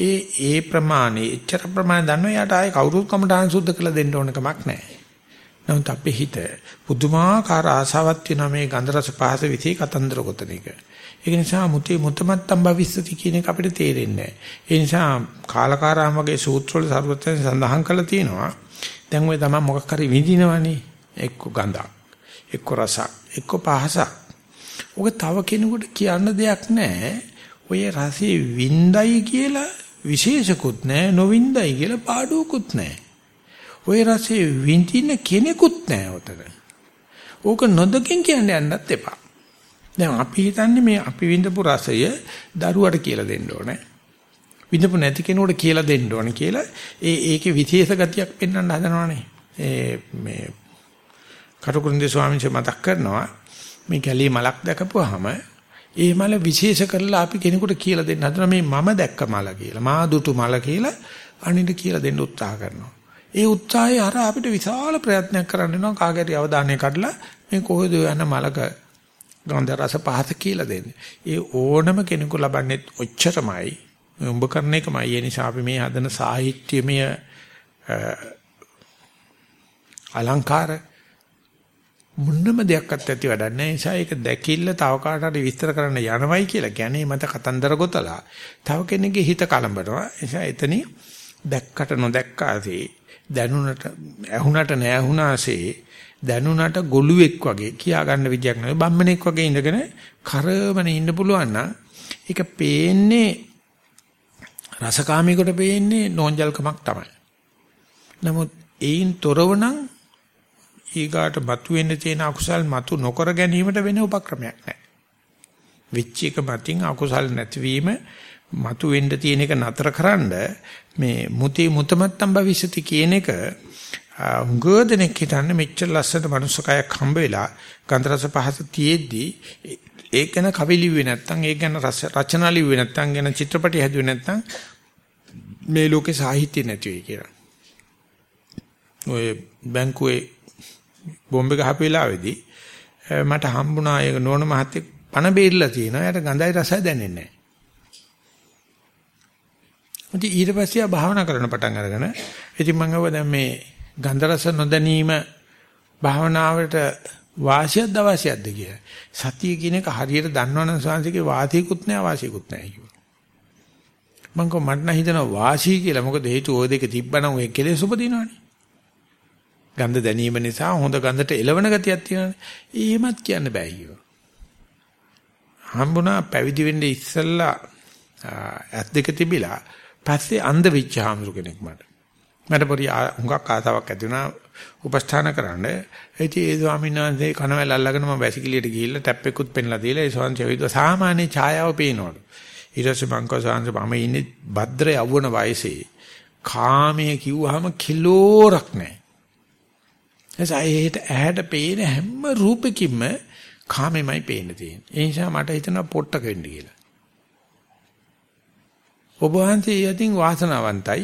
ඒ ඒ ප්‍රමාණය, එච්චර ප්‍රමාණය දන්නව යාට ආයේ කවුරුත් කමටහන් සුද්ධ කළ දෙන්න ඕන කමක් නැහැ. නමුත් අපේ හිත පුදුමාකාර ආසාවක් තියෙනවා මේ ගන්ධ රස පහස විතී කතන්දර ගොතන එක. ඒක නිසා මුතේ මුතමත්තම් භවිස්සති කියන එක අපිට තේරෙන්නේ නැහැ. ඒ නිසා කාලකාරාම වගේ සූත්‍රවල සර්වත්‍යෙන් සඳහන් කරලා තියෙනවා. දැන් ඔය තමයි මොකක් හරි විඳිනවනේ. එක්ක ගඳක්, එක්ක රසක්, එක්ක පහසක්. ඔක තව කෙනෙකුට කියන්න දෙයක් නැහැ. ඔය රසයේ වින්දයි කියලා විශේෂකුත් නැහැ, නොවින්දයි කියලා පාඩුවකුත් නැහැ. ওই රසයේ විඳින කෙනෙකුත් නැහැ උතන. ඕක නොදකින් කියන්න යන්නත් එපා. දැන් අපි හිතන්නේ මේ අපි විඳපු රසය දරුවට කියලා දෙන්න ඕනේ. විඳපු නැති කෙනෙකුට කියලා දෙන්න ඕනේ කියලා ඒ ඒකේ විශේෂ ගතියක් පෙන්වන්න හදනවානේ. ඒ මේ කටුකුරුන්දේ ස්වාමීන් වහන්සේ මතක් කරනවා මේ ගැලේ මලක් දැකපුවාම ඒ මල විශේෂ කරලා අපි කෙනෙකුට කියලා දෙන්න හදන මේ මම දැක්ක මල කියලා. මා දුටු මල කියලා අනිත් කියලා දෙන්න උත්සාහ කරනවා. ඒ උත්සාහය අර අපිට විශාල ප්‍රයත්නයක් කරන්න වෙනවා කාගේරි අවධානය කඩලා මේ කොහෙද යන මලක ගන්ධ රස පහත කියලා දෙන්නේ. ඒ ඕනම කෙනෙකු ලබන්නේ ඔච්චරමයි. උඹ කරන එකමයි. ඒ නිසා අපි මේ හදන සාහිත්‍යමය අලංකාර මුන්නම දෙයක්වත් ඇති වැඩක් නැහැ. නිසා ඒක දැකිල්ල තව කාට හරි විස්තර කරන්න යනවයි කියලා කියන්නේ මත කතන්දර ගොතලා තව කෙනෙක්ගේ හිත කලඹනවා. නිසා එතනින් දැක්කට නොදැක්කාසේ දැනුණට ඇහුණට නැහුණාසේ දැනුණට ගොළුෙක් වගේ කියා ගන්න විදියක් නෙවෙයි බම්මණෙක් වගේ ඉඳගෙන කරවන ඉන්න පුළුවන් නම් ඒක පේන්නේ රසකාමීකට පේන්නේ නෝන්ජල්කමක් තමයි. නමුත් ඒයින් තොරව නම් ඊගාට මතු වෙන්න තියෙන අකුසල් මතු නොකර ගැනීමට වෙන උපක්‍රමයක් නැහැ. විච්ච එක මතින් අකුසල් නැතිවීම මතු වෙන්න තියෙන එක නතරකරනද මේ මුති මුතමත්තම් භවිෂති කියන එක හුඟදෙනෙක් හිතන්නේ මෙච්චර ලස්සන මනුස්සකයක් හම්බ වෙලා ගන්ධ රස පහස තියේදී ඒක ගැන කවි ලිව්වේ නැත්නම් ඒක ගැන රචනා ලිව්වේ නැත්නම් ගැන චිත්‍රපටි හැදුවේ නැත්නම් මේ ලෝකේ සාහිත්‍ය නැති වෙයි කියලා. ඔය බැංකුවේ බෝම්බ ගහපු වෙලාවේදී මට හම්බුණා ඒක නෝන මහත්තයෙක් පණ බේරිලා තියෙනවා. එයාට ගඳයි රසයි දැනෙන්නේ නැහැ. ඉතින් ඊට පස්සේ ආ භාවනා කරන පටන් අරගෙන ඉතින් මම ගව දැන් මේ ගන්ධ රස නොදැනීම භාවනාවට වාසියක්ද අවශ්‍යක්ද කියලා. සතිය කියන එක හරියට දන්නවනම් සංසිකේ වාසියකුත් නැහැ වාසියකුත් නැහැ කිව්වා. මම කො මට නම් හිතෙනවා වාසිය කියලා. මොකද හේතු ওই දෙක තිබ්බනම් ඔය කෙලෙස් උපදිනවනේ. ගන්ධ දැනීම නිසා හොඳ ගන්ධට එළවන ගතියක් තියෙනවානේ. එහෙමත් කියන්න බෑ කිව්වා. හම්බුණා පැවිදි වෙන්න ඉස්සෙල්ලා ඇස් දෙක තිබිලා පස්සේ අන්ධ වෙච්ච හාමුදුර කෙනෙක් මට. මට පොඩි හුඟක් ආසාවක් ඇති වුණා උපස්ථාන කරන්න. ඉතින් ඒ ස්වාමීන් වහන්සේ කනවැල් අල්ලගෙන මම වැසිකිළියට ගිහිල්ලා ටැප් එකකුත් පෙන්ලා දීලා ඒ ස්වාමීන් වහන්සේ සාමාන්‍ය ඡායාව පේනවලු. ඊට පස්සේ මං කව ස්වාමීන් වහන්සේ මම ඉන්නේ භද්‍ර යවුණ වයසේ. කාමයේ කිව්වහම කිලෝරක් නැහැ. එසයිහෙට ඇහැට පේන හැම රූපෙකින්ම කාමෙමයි පේන්න තියෙන්නේ. ඒ නිසා මට හිතෙනවා පොට්ටක වෙන්න කියලා. ඔබ වහන්සේ යතින් වාසනාවන්තයි.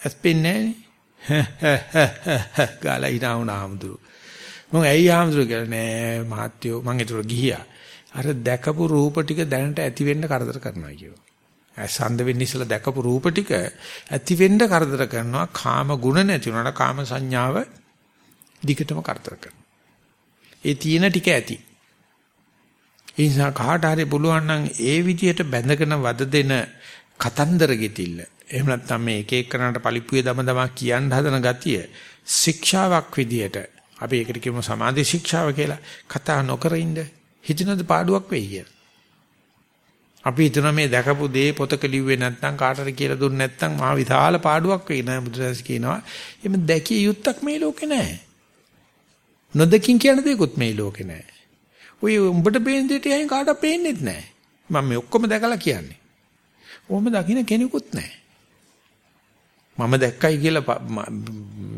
ඇස්පෙන්නේ නැහැ. [LAUGHS] ගාලා ඉනාවුනා හමුදුරු. මම ඇයි හමුදුරු කියලා නෑ මහත්යෝ මං ඒතර ගිහියා. අර දැකපු රූප ටික දැනට ඇති වෙන්න කරදර කරනවා කියෝ. ඇසන්ද වෙන්න ඉස්සලා දැකපු රූප ටික ඇති වෙන්න කරදර කරනවා. කාම ගුණ නැති වුණාට කාම සංඥාව දිගටම කරදර කරනවා. ඒ තියෙන ටික ඇති. ඒ නිසා කාට හරි පුළුවන් නම් ඒ විදියට බැඳගෙන වද දෙන කතන්දර ගෙතිල්ල. එහෙම නැත්නම් මේ එක එකනට පලිප්පුවේ දම දමා කියන්න හදන ගතිය ශික්ෂාවක් විදියට අපි ඒකට කියමු සමාධි ශික්ෂාව කියලා කතා නොකර ඉන්න හිතනද පාඩුවක් වෙයි කියලා. අපි හිතන මේ දැකපු දේ පොතක ලිව්වේ නැත්නම් කාටද කියලා දුන්නේ නැත්නම් මහා විශාල පාඩුවක් වෙයි නෑ බුදුරජාණන් කියනවා. එimhe දැකිය යුත්තක් මේ ලෝකේ නෑ. නොදකින් කියන දේකුත් මේ ලෝකේ නෑ. ඔය උඹට පේන දෙයට යහින් කාටවත් පේන්නේ නැහැ. මම මේ ඔක්කොම දැකලා කියන්නේ. ඔහොම දකින්න කෙනෙකුත් නැහැ. මම දැක්කයි කියලා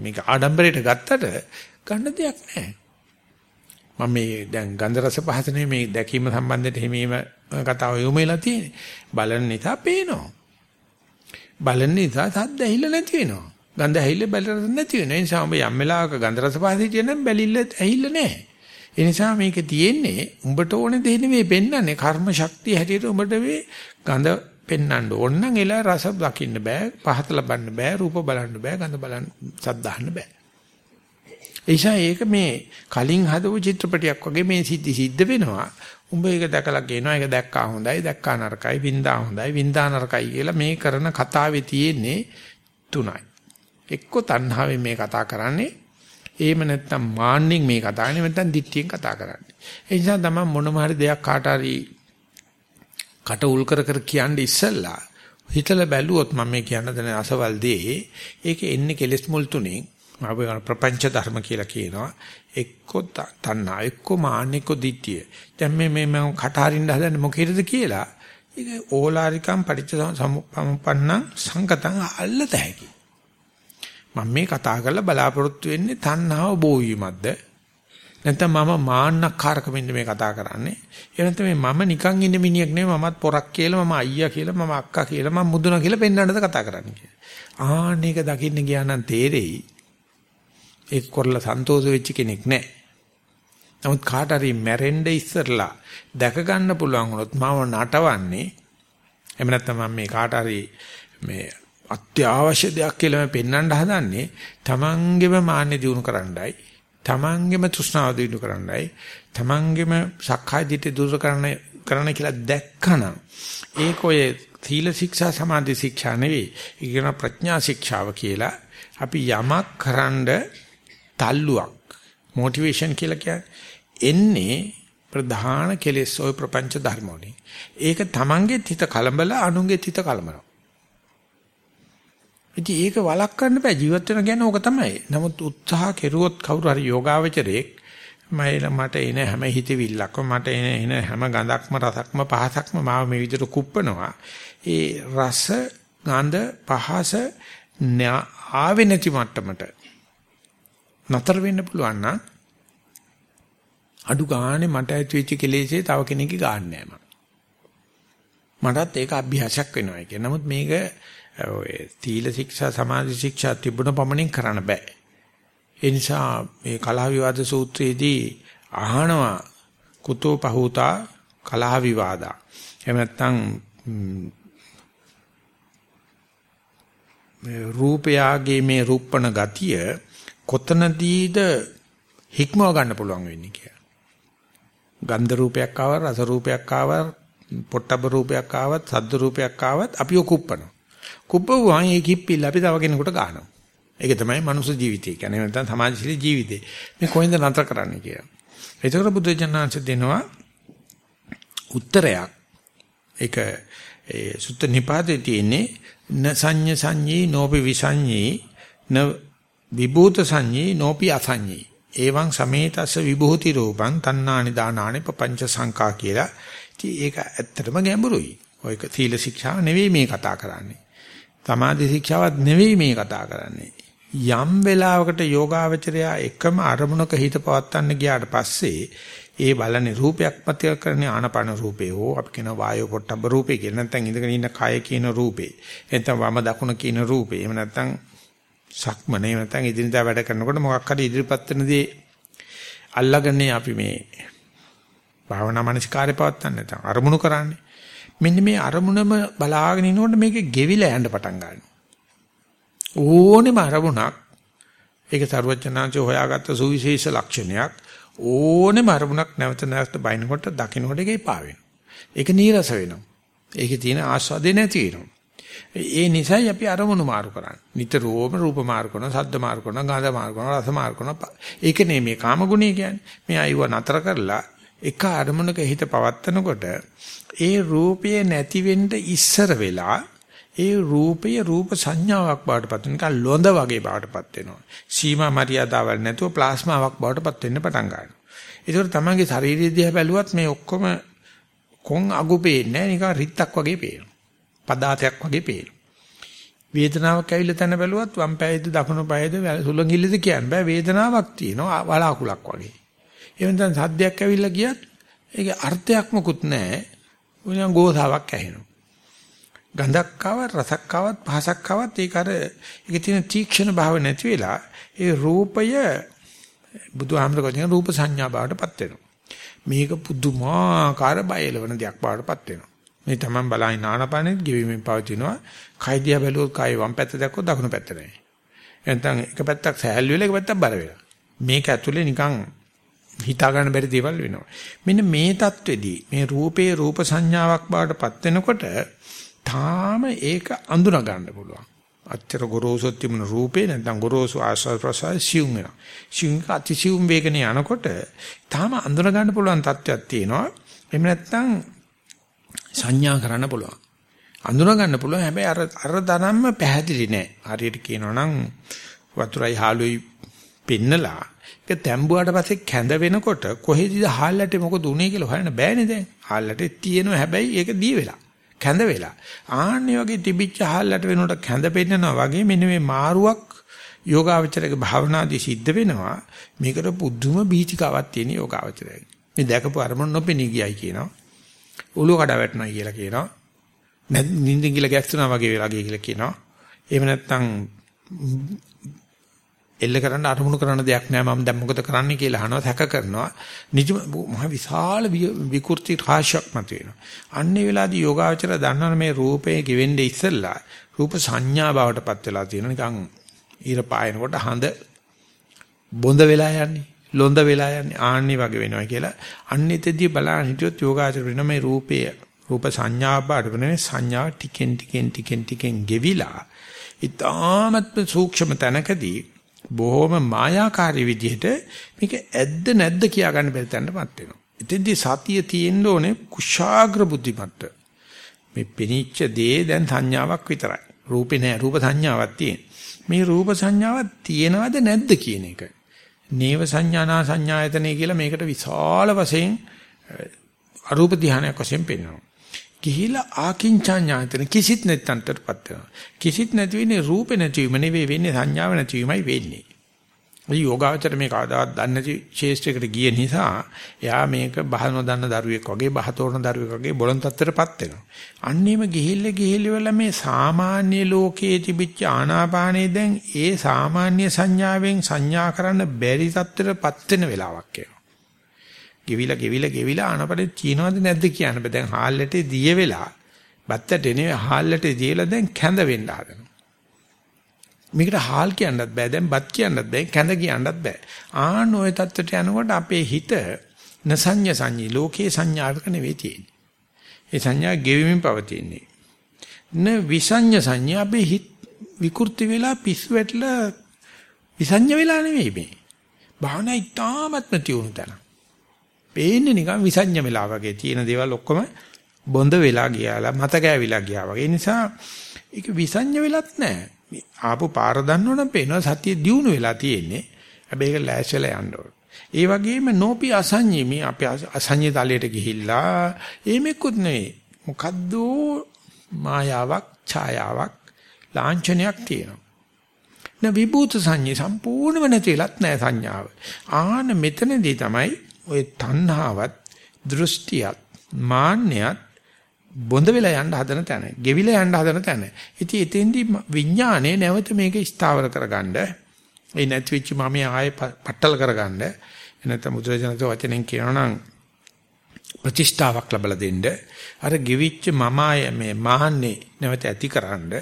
මේක ආඩම්බරයට ගත්තට ගන්න දෙයක් නැහැ. මම මේ දැන් ගන්ධ රස පහසනේ මේ දැකීම සම්බන්ධයට හිමීම කතාව යොමුලා තියෙන්නේ. බලන නිසා පේනවා. බලන නිසා සද්ද ඇහිලා නැති වෙනවා. ගන්ධ ඇහිලා බැලරස නැති වෙනවා. ඒ නිසා ඔබ යම් වෙලාවක ගන්ධ රස පහසේ කියන බැලිල්ල ඇහිලා නැහැ. ඒ නිසා මේක තියෙන්නේ උඹට ඕනේ දෙ නෙවෙයි පෙන්වන්නේ කර්ම ශක්තිය හැටියට උඹට මේ ගඳ පෙන්වන්න ඕන නම් එලා රස දකින්න බෑ, පහත ලබන්න බෑ, රූප බලන්න බෑ, ගඳ බලන්න සද්දාහන්න බෑ. එයිසා ඒක මේ කලින් හදපු චිත්‍රපටයක් වගේ මේ සිද්ධි සිද්ධ වෙනවා. උඹ ඒක දැකලා කියනවා ඒක දැක්කා හොඳයි දැක්කා නරකයි වින්දා හොඳයි වින්දා නරකයි කියලා මේ කරන කතාවේ තියෙන්නේ තුනයි. එක්ක තණ්හාවෙන් මේ කතා කරන්නේ එහෙම නැත්නම් මාන්නෙන් මේ කතා කරන්නේ නැත්නම් දිට්ඨියෙන් කතා කරන්නේ. ඒ නිසා තමයි මොනම හරි දෙයක් කාට හරි කට උල් කර කර කියන්නේ ඉස්සල්ලා. හිතලා බැලුවොත් මම මේ කියන්න දෙන අසවල් දේ ඒක එන්නේ කෙලෙස් මුල් තුනේ. අපි ප්‍රපංච ධර්ම කියලා කියනවා. එක්ක තණ්හා එක්ක මාන්න එක්ක ditthිය දැන් මේ මේ මම කට අරින්න හදන්නේ මොකේද කියලා? ඒක ඕලාරිකම් පටිච්ච සමුප්පන්න සංගතං අල්ලත හැකි. මම මේ කතා කරලා බලාපොරොත්තු වෙන්නේ තණ්හාව බෝ වීමක්ද? නැත්නම් මම මාන්නක්කාරකමින්ද මේ කතා කරන්නේ. ඒ නැත්නම් මේ මම නිකන් ඉන්න මිනිහෙක් නෙවෙයි මමත් පොරක් කියලා මම අයියා කියලා මම අක්කා කියලා මම මුදුන කියලා පෙන්වන්නද කතා කරන්නේ කියලා. ආන්න ඒක දකින්න ගියා නම් තේරෙයි. ඒක කරලා සන්තෝෂ වෙච්ච කෙනෙක් නැහැ. නමුත් කාට හරි මැරෙන්න ඉස්සරලා දැක ගන්න පුළුවන් වුණොත් මම නටවන්නේ එහෙම නැත්නම් මම මේ කාට හරි මේ අත්‍යවශ්‍ය දෙයක් කියලා මම පෙන්වන්න හදන්නේ තමන්ගේම මාන්නේ දිනු කරන්නයි තමන්ගේම තෘෂ්ණාව දිනු කරන්නයි තමන්ගේම සක්කාය දිට්ඨිය දුරු කරන්න කරන්න කියලා දැක්කනම් ඒක ඔය සීල ශික්ෂා සමාධි ශික්ෂා නෙවෙයි. ඒක ප්‍රඥා ශික්ෂාව කියලා අපි යමක් කරන්ඩ තල්ලුවක් මොටිවේෂන් කියලා කියන්නේ එන්නේ ප්‍රධාන කෙලෙස් ඔය ප්‍රපංච ධර්ම වලින්. ඒක තමන්ගේ හිත කලබල අනුන්ගේ හිත කලබලනවා ඉතින් ඒක වළක්වන්න බෑ ජීවත් වෙන කියන්නේ ඕක තමයි. නමුත් උත්සාහ කෙරුවොත් කවුරු හරි යෝගාවචරයෙක් මම මට එන හැම හිතවිල්ලක්ම මට එන එන හැම ගඳක්ම රසක්ම පහසක්ම මාව මේ විදිහට කුප්පනවා. ඒ රස ගඳ පහස ආවේ නැති මට්ටමට නතර වෙන්න පුළුවන් නම් අඩු ගානේ මට ඇති වෙච්ච කෙලෙසේ තව කෙනෙක්ගේ ගන්න නෑ මම. මටත් ඒක අභ්‍යාසයක් වෙනවා කියන. නමුත් මේක ඔය තීල ශික්ෂා සමාධි ශික්ෂා තිබුණ පමණින් කරන්න බෑ. ඒ නිසා මේ කලහ විවාද සූත්‍රයේදී අහනවා කුතෝ පහූතා කලහ විවාදා. එහෙම නැත්නම් මේ රූපයාගේ මේ රූපණ ගතිය කොතනදීද හික්මව ගන්න පුළුවන් වෙන්නේ කියලා. ගන්ධ රූපයක් ආව රස රූපයක් ආව පොට්ටබ රූපයක් ආවත් සද්ද රූපයක් ආවත් අපි ඔකුප්පනවා. කුප්පුවාන් ඒ කිප්පිල්ල අපි තව කෙනෙකුට ගන්නවා. ඒක තමයි මනුස්ස ජීවිතය කියන්නේ නැත්නම් සමාජශීලී ජීවිතේ. මේ කොහෙන්ද නතර කරන්නේ කියලා. ඒතකොට බුදු ජානනාංශ දෙනවා උත්තරයක්. ඒක ඒ සුත්ත නිපාතේ තියෙන්නේ න සංඤ සංඤී නෝපි විසංඤී න විභූත සංඤී නෝපි අසංඤී. එවං සමේතස්ස විභූති රූපං තණ්හානි දානානි පపంచ සංකා කියලා. ඉතින් ඒක ඇත්තටම ගැඹුරුයි. ඔය සීල ශික්ෂා නෙවෙයි මේ කතා කරන්නේ. සමාධි ශික්ෂාවත් නෙවෙයි මේ කතා කරන්නේ. යම් වෙලාවකට යෝගාවචරයා එකම අරමුණක හිත පවත්වන්න ගියාට පස්සේ ඒ බලන්නේ රූපයක් මත කරන්නේ ආනපන රූපේ හෝ අපි කියන වායෝ පොට්ටබ්බ රූපේ කියන නැත්නම් ඉඳගෙන ඉන්න කය කියන රූපේ. එතන වම දකුණ කියන රූපේ. එහෙම නැත්නම් සක්මනේ නැත්නම් ඉදිරියට වැඩ කරනකොට මොකක් හරි ඉදිරිපත් වෙන දේ අල්ලගන්නේ අපි මේ භාවනා මනසිකාරය පවත්වන්න නැත්නම් අරමුණු කරන්නේ. මෙන්න මේ අරමුණම බලාගෙන ඉනකොට මේකේ ගෙවිලා යන්න පටන් ගන්නවා. ඕනෙම අරමුණක් ඒක ਸਰවඥාන්සේ හොයාගත්ත සුවිශේෂ ලක්ෂණයක් ඕනෙම අරමුණක් නැවත නැවත බයින්කොට දකින්නකොට ඒකේ පා වෙනවා. ඒක නීරස වෙනවා. ඒකේ තියෙන ආස්වාදේ නැති වෙනවා. ඒ නිසායි අපි අරමුණු මාරු කරන්නේ. නිතරම රූප මාරු කරනවා, ශබ්ද මාරු කරනවා, ගන්ධ මාරු කරනවා, රස මාරු කරනවා. ඒක නේ මේ කාම ගුණය කියන්නේ. මේ අයව නතර කරලා එක අරමුණක හිත පවත්නකොට ඒ රූපය නැති වෙන්න ඉස්සර වෙලා ඒ රූපය රූප සංඥාවක් බවටපත් වෙන නිකන් ලොඳ වගේ බවටපත් වෙනවා. සීමා මරියාදාවල් නැතුව ප්ලාස්මාවක් බවටපත් වෙන්න පටන් ගන්නවා. ඒකෝර තමන්ගේ ශරීරය දිහා බැලුවත් මේ ඔක්කොම කොන් අගු පේන්නේ නිකන් රිත්තක් වගේ පේනවා. පදාතයක් වගේ පේනවා. වේදනාවක් ඇවිල්ලා තන බැලුවත් වම් පායේද දකුණු පායේද සුලංගිල්ලද කියන්න බෑ වේදනාවක් තියෙනවා වලාකුලක් වගේ. එහෙම නැත්නම් සද්දයක් ඇවිල්ලා ගියත් ඒකේ අර්ථයක් මොකුත් නැහැ. උනියන් ගෝසාවක් ඇහෙනවා. ගඳක් ආවත් රසක් ආවත් පහසක් ආවත් ඒක අර ඒකේ තියෙන තීක්ෂණ භාව නැති වෙලා ඒ රූපය බුදුහාමර කියන රූප සංඥා බවටපත් වෙනවා. මේක පුදුමාකාර බයලවන දෙයක් බවටපත් වෙනවා. මේ තමන් බලයි නානපනෙත් ගෙවිමින් පවතිනවා. කයිදියා බැලුවොත් කයි වම් පැත්ත දැක්කොත් දකුණු පැත්ත නැහැ. එතන එක පැත්තක් සහැල්ලු වෙලා එක පැත්තක් බර වෙලා. මේක ඇතුලේ නිකන් හිතා ගන්න බැරි දේවල් වෙනවා. මෙන්න මේ தത്വෙදී මේ රූපේ රූප සංඥාවක් බවට පත් වෙනකොට තාම ඒක අඳුනා ගන්න පුළුවන්. අච්චර ගොරෝසු තිබුණ රූපේ නැත්නම් ගොරෝසු ආස්වාද ප්‍රසාර සිුම් වෙනවා. සිුම් කටි සිුම් වේගනේ යනකොට තාම අඳුනා ගන්න පුළුවන් தത്വයක් තියෙනවා. එහෙම නැත්නම් සංඥා කරන්න පුළුවන්. අඳුනා ගන්න පුළුවන් හැබැයි අර අර ධනම්ම පැහැදිලි නෑ. හරියට කියනවා නම් වතුරයි හාලුයි පෙන්නලා ඒක තැඹුවාට පස්සේ කැඳ වෙනකොට කොහෙදද හාල්ලට මොකද උනේ කියලා හොයන්න බෑනේ දැන්. හාල්ලට තියෙනවා හැබැයි ඒක දී වෙලා. කැඳ වෙලා. ආන්නේ වගේ තිබිච්ච හාල්ලට වෙනකොට කැඳ පෙන්නනවා වගේ මෙන්න මේ මාරුවක් යෝගාවචරයේ භාවනාදී සිද්ධ වෙනවා. මේකට පුදුම බීතිකාවක් තියෙන යෝගාවචරයයි. මේ දැකපු අරමුණ නොපෙනී ගියයි කියනවා. උළු කඩ වැටුණා කියලා කියනවා. නිින්දින් කියලා ගැස්සුනා වගේ වෙලා ගිය කියලා කියනවා. එහෙම නැත්නම් එල්ල කරන්න අරමුණු කරන දෙයක් නෑ මම දැන් මොකද කරන්න කියලා අහනවා සැක කරනවා. නිජ මහ විශාල විකෘති රාශියක් මතුවෙනවා. අන්නේ වෙලාවේදී යෝගාචර දන්නවනේ මේ රූපේ ගෙවෙන්නේ ඉස්සෙල්ලා. රූප සංඥා බවට පත් වෙලා තියෙනවා. නිකන් ඊර පායනකොට හඳ බොඳ වෙලා යන්නේ ලොඳ වෙලා යන්නේ ආන්නේ වගේ වෙනවා කියලා. අන්නේතෙදී බලන්න හිටියොත් යෝගාචර වෙන මේ රූපය රූප සංඥා බවට වෙන සංඥා ටිකෙන් ටිකෙන් ටිකෙන් ටිකෙන් ගෙවිලා ඊටාමත් සූක්ෂම තැනකදී බොහොම මායාකාරී විදිහට මේක ඇද්ද නැද්ද කියා ගන්න බැරි තැනටපත් වෙනවා. එතෙන්දී සතිය තියෙන්න ඕනේ කුශාග්‍ර බුද්ධිමත්ත. මේ පිනිච්ච දේ දැන් සංඥාවක් විතරයි. රූපේ නෑ රූප සංඥාවක් තියෙන. මේ රූප සංඥාවක් තියෙනවද නැද්ද කියන එක. නේව සංඥානා සංඥායතනෙ කියලා මේකට විශාල වශයෙන් අරූප ධානයක් වශයෙන් පෙන්වනවා. ගිහිලා ආකින්චාඥායතන කිසිත් නැත්තන්ටපත් වෙනවා. කිසිත් නැති වෙන්නේ රූපේ නැතිවීම නෙවෙයි වෙන්නේ සංඥාව නැතිවීමයි වෙන්නේ. ඒ යෝගාවචර මේ කවදාවත් දන්නේ නැති ශේෂ්ත්‍රයකට ගිය නිසා එයා මේක බහ නොදන්න දරුවෙක් වගේ බහ තෝරන දරුවෙක් වගේ බොළඳ තත්ත්වයටපත් වෙනවා. අන්නේම ගිහිල්ල ගිහිල්ල වල මේ සාමාන්‍ය ලෝකයේ තිබිච්ච ආනාපානේ දැන් ඒ සාමාන්‍ය සංඥාවෙන් සංඥා කරන්න බැරි තත්ත්වයටපත් වෙන වෙලාවක් එනවා. ගෙවිලා ගෙවිලා ගෙවිලා ආනපනේ තියනවද නැද්ද කියන්න බෑ. දැන් හාල්ලට දිය වෙලා බත්තට නෙවෙයි හාල්ලට දියලා දැන් කැඳ වෙන්න හදනවා. මේකට හාල් කියන්නත් බෑ. දැන් බත් කියන්නත් බෑ. කැඳ කියන්නත් බෑ. ආන ඔය தත්තට යනකොට අපේ හිත නසඤ්ඤ සංඤී ලෝකේ සංඥාවක නෙවෙයි තියෙන්නේ. ඒ සංඥා ගෙවිමින් පවතින්නේ. න විසඤ්ඤ සංඥා අපේ හිත විකෘති වෙලා පිස්සු වැටලා විසඤ්ඤ වෙලා නෙවෙයි මේ. භාවනා ඉතාමත්ම තියුණු තැන. පේන්නේ නිකන් විසඤ්ඤ වෙලා වගේ තියෙන දේවල් ඔක්කොම බොඳ වෙලා ගියාලා මත ගෑවිලා ගියා වගේ. ඒ නිසා ඒක විසඤ්ඤ වෙලත් නැහැ. ආපු පාර දන්නවනම් පේනවා සතිය දියුණු වෙලා තියෙන්නේ. හැබැයි ඒක ලෑස්තිලා යන්න ඕන. ඒ වගේම නෝපි අසඤ්ඤී මේ අපි අසඤ්ඤී තලයට ගිහිල්ලා එහෙමෙකුත් නෙවෙයි. මොකද්ද මායාවක් ඡායාවක් ලාංඡනයක් තියෙනවා. න විභූත සංඤේ සම්පූර්ණව නැතිලත් නැහැ සංඥාව. ආන මෙතනදී තමයි ওই තණ්හාවත් දෘෂ්ටියත් මාන්නයත් බොඳ වෙලා යන්න හදන තැන, ගෙවිලා යන්න හදන තැන. ඉතින් එතෙන්දී විඥානයේ නැවත මේක ස්ථාවර කරගන්න. ඒ නැති වෙච්ච මම ආයේ පట్టල කරගන්න. එනතම බුදුරජාණන් වචනෙන් කියනවා නම් ප්‍රතිෂ්ඨාවක් ලැබලා දෙන්න. අර ගෙවිච්ච මම ආය මේ මහන්නේ නැවත ඇතිකරනද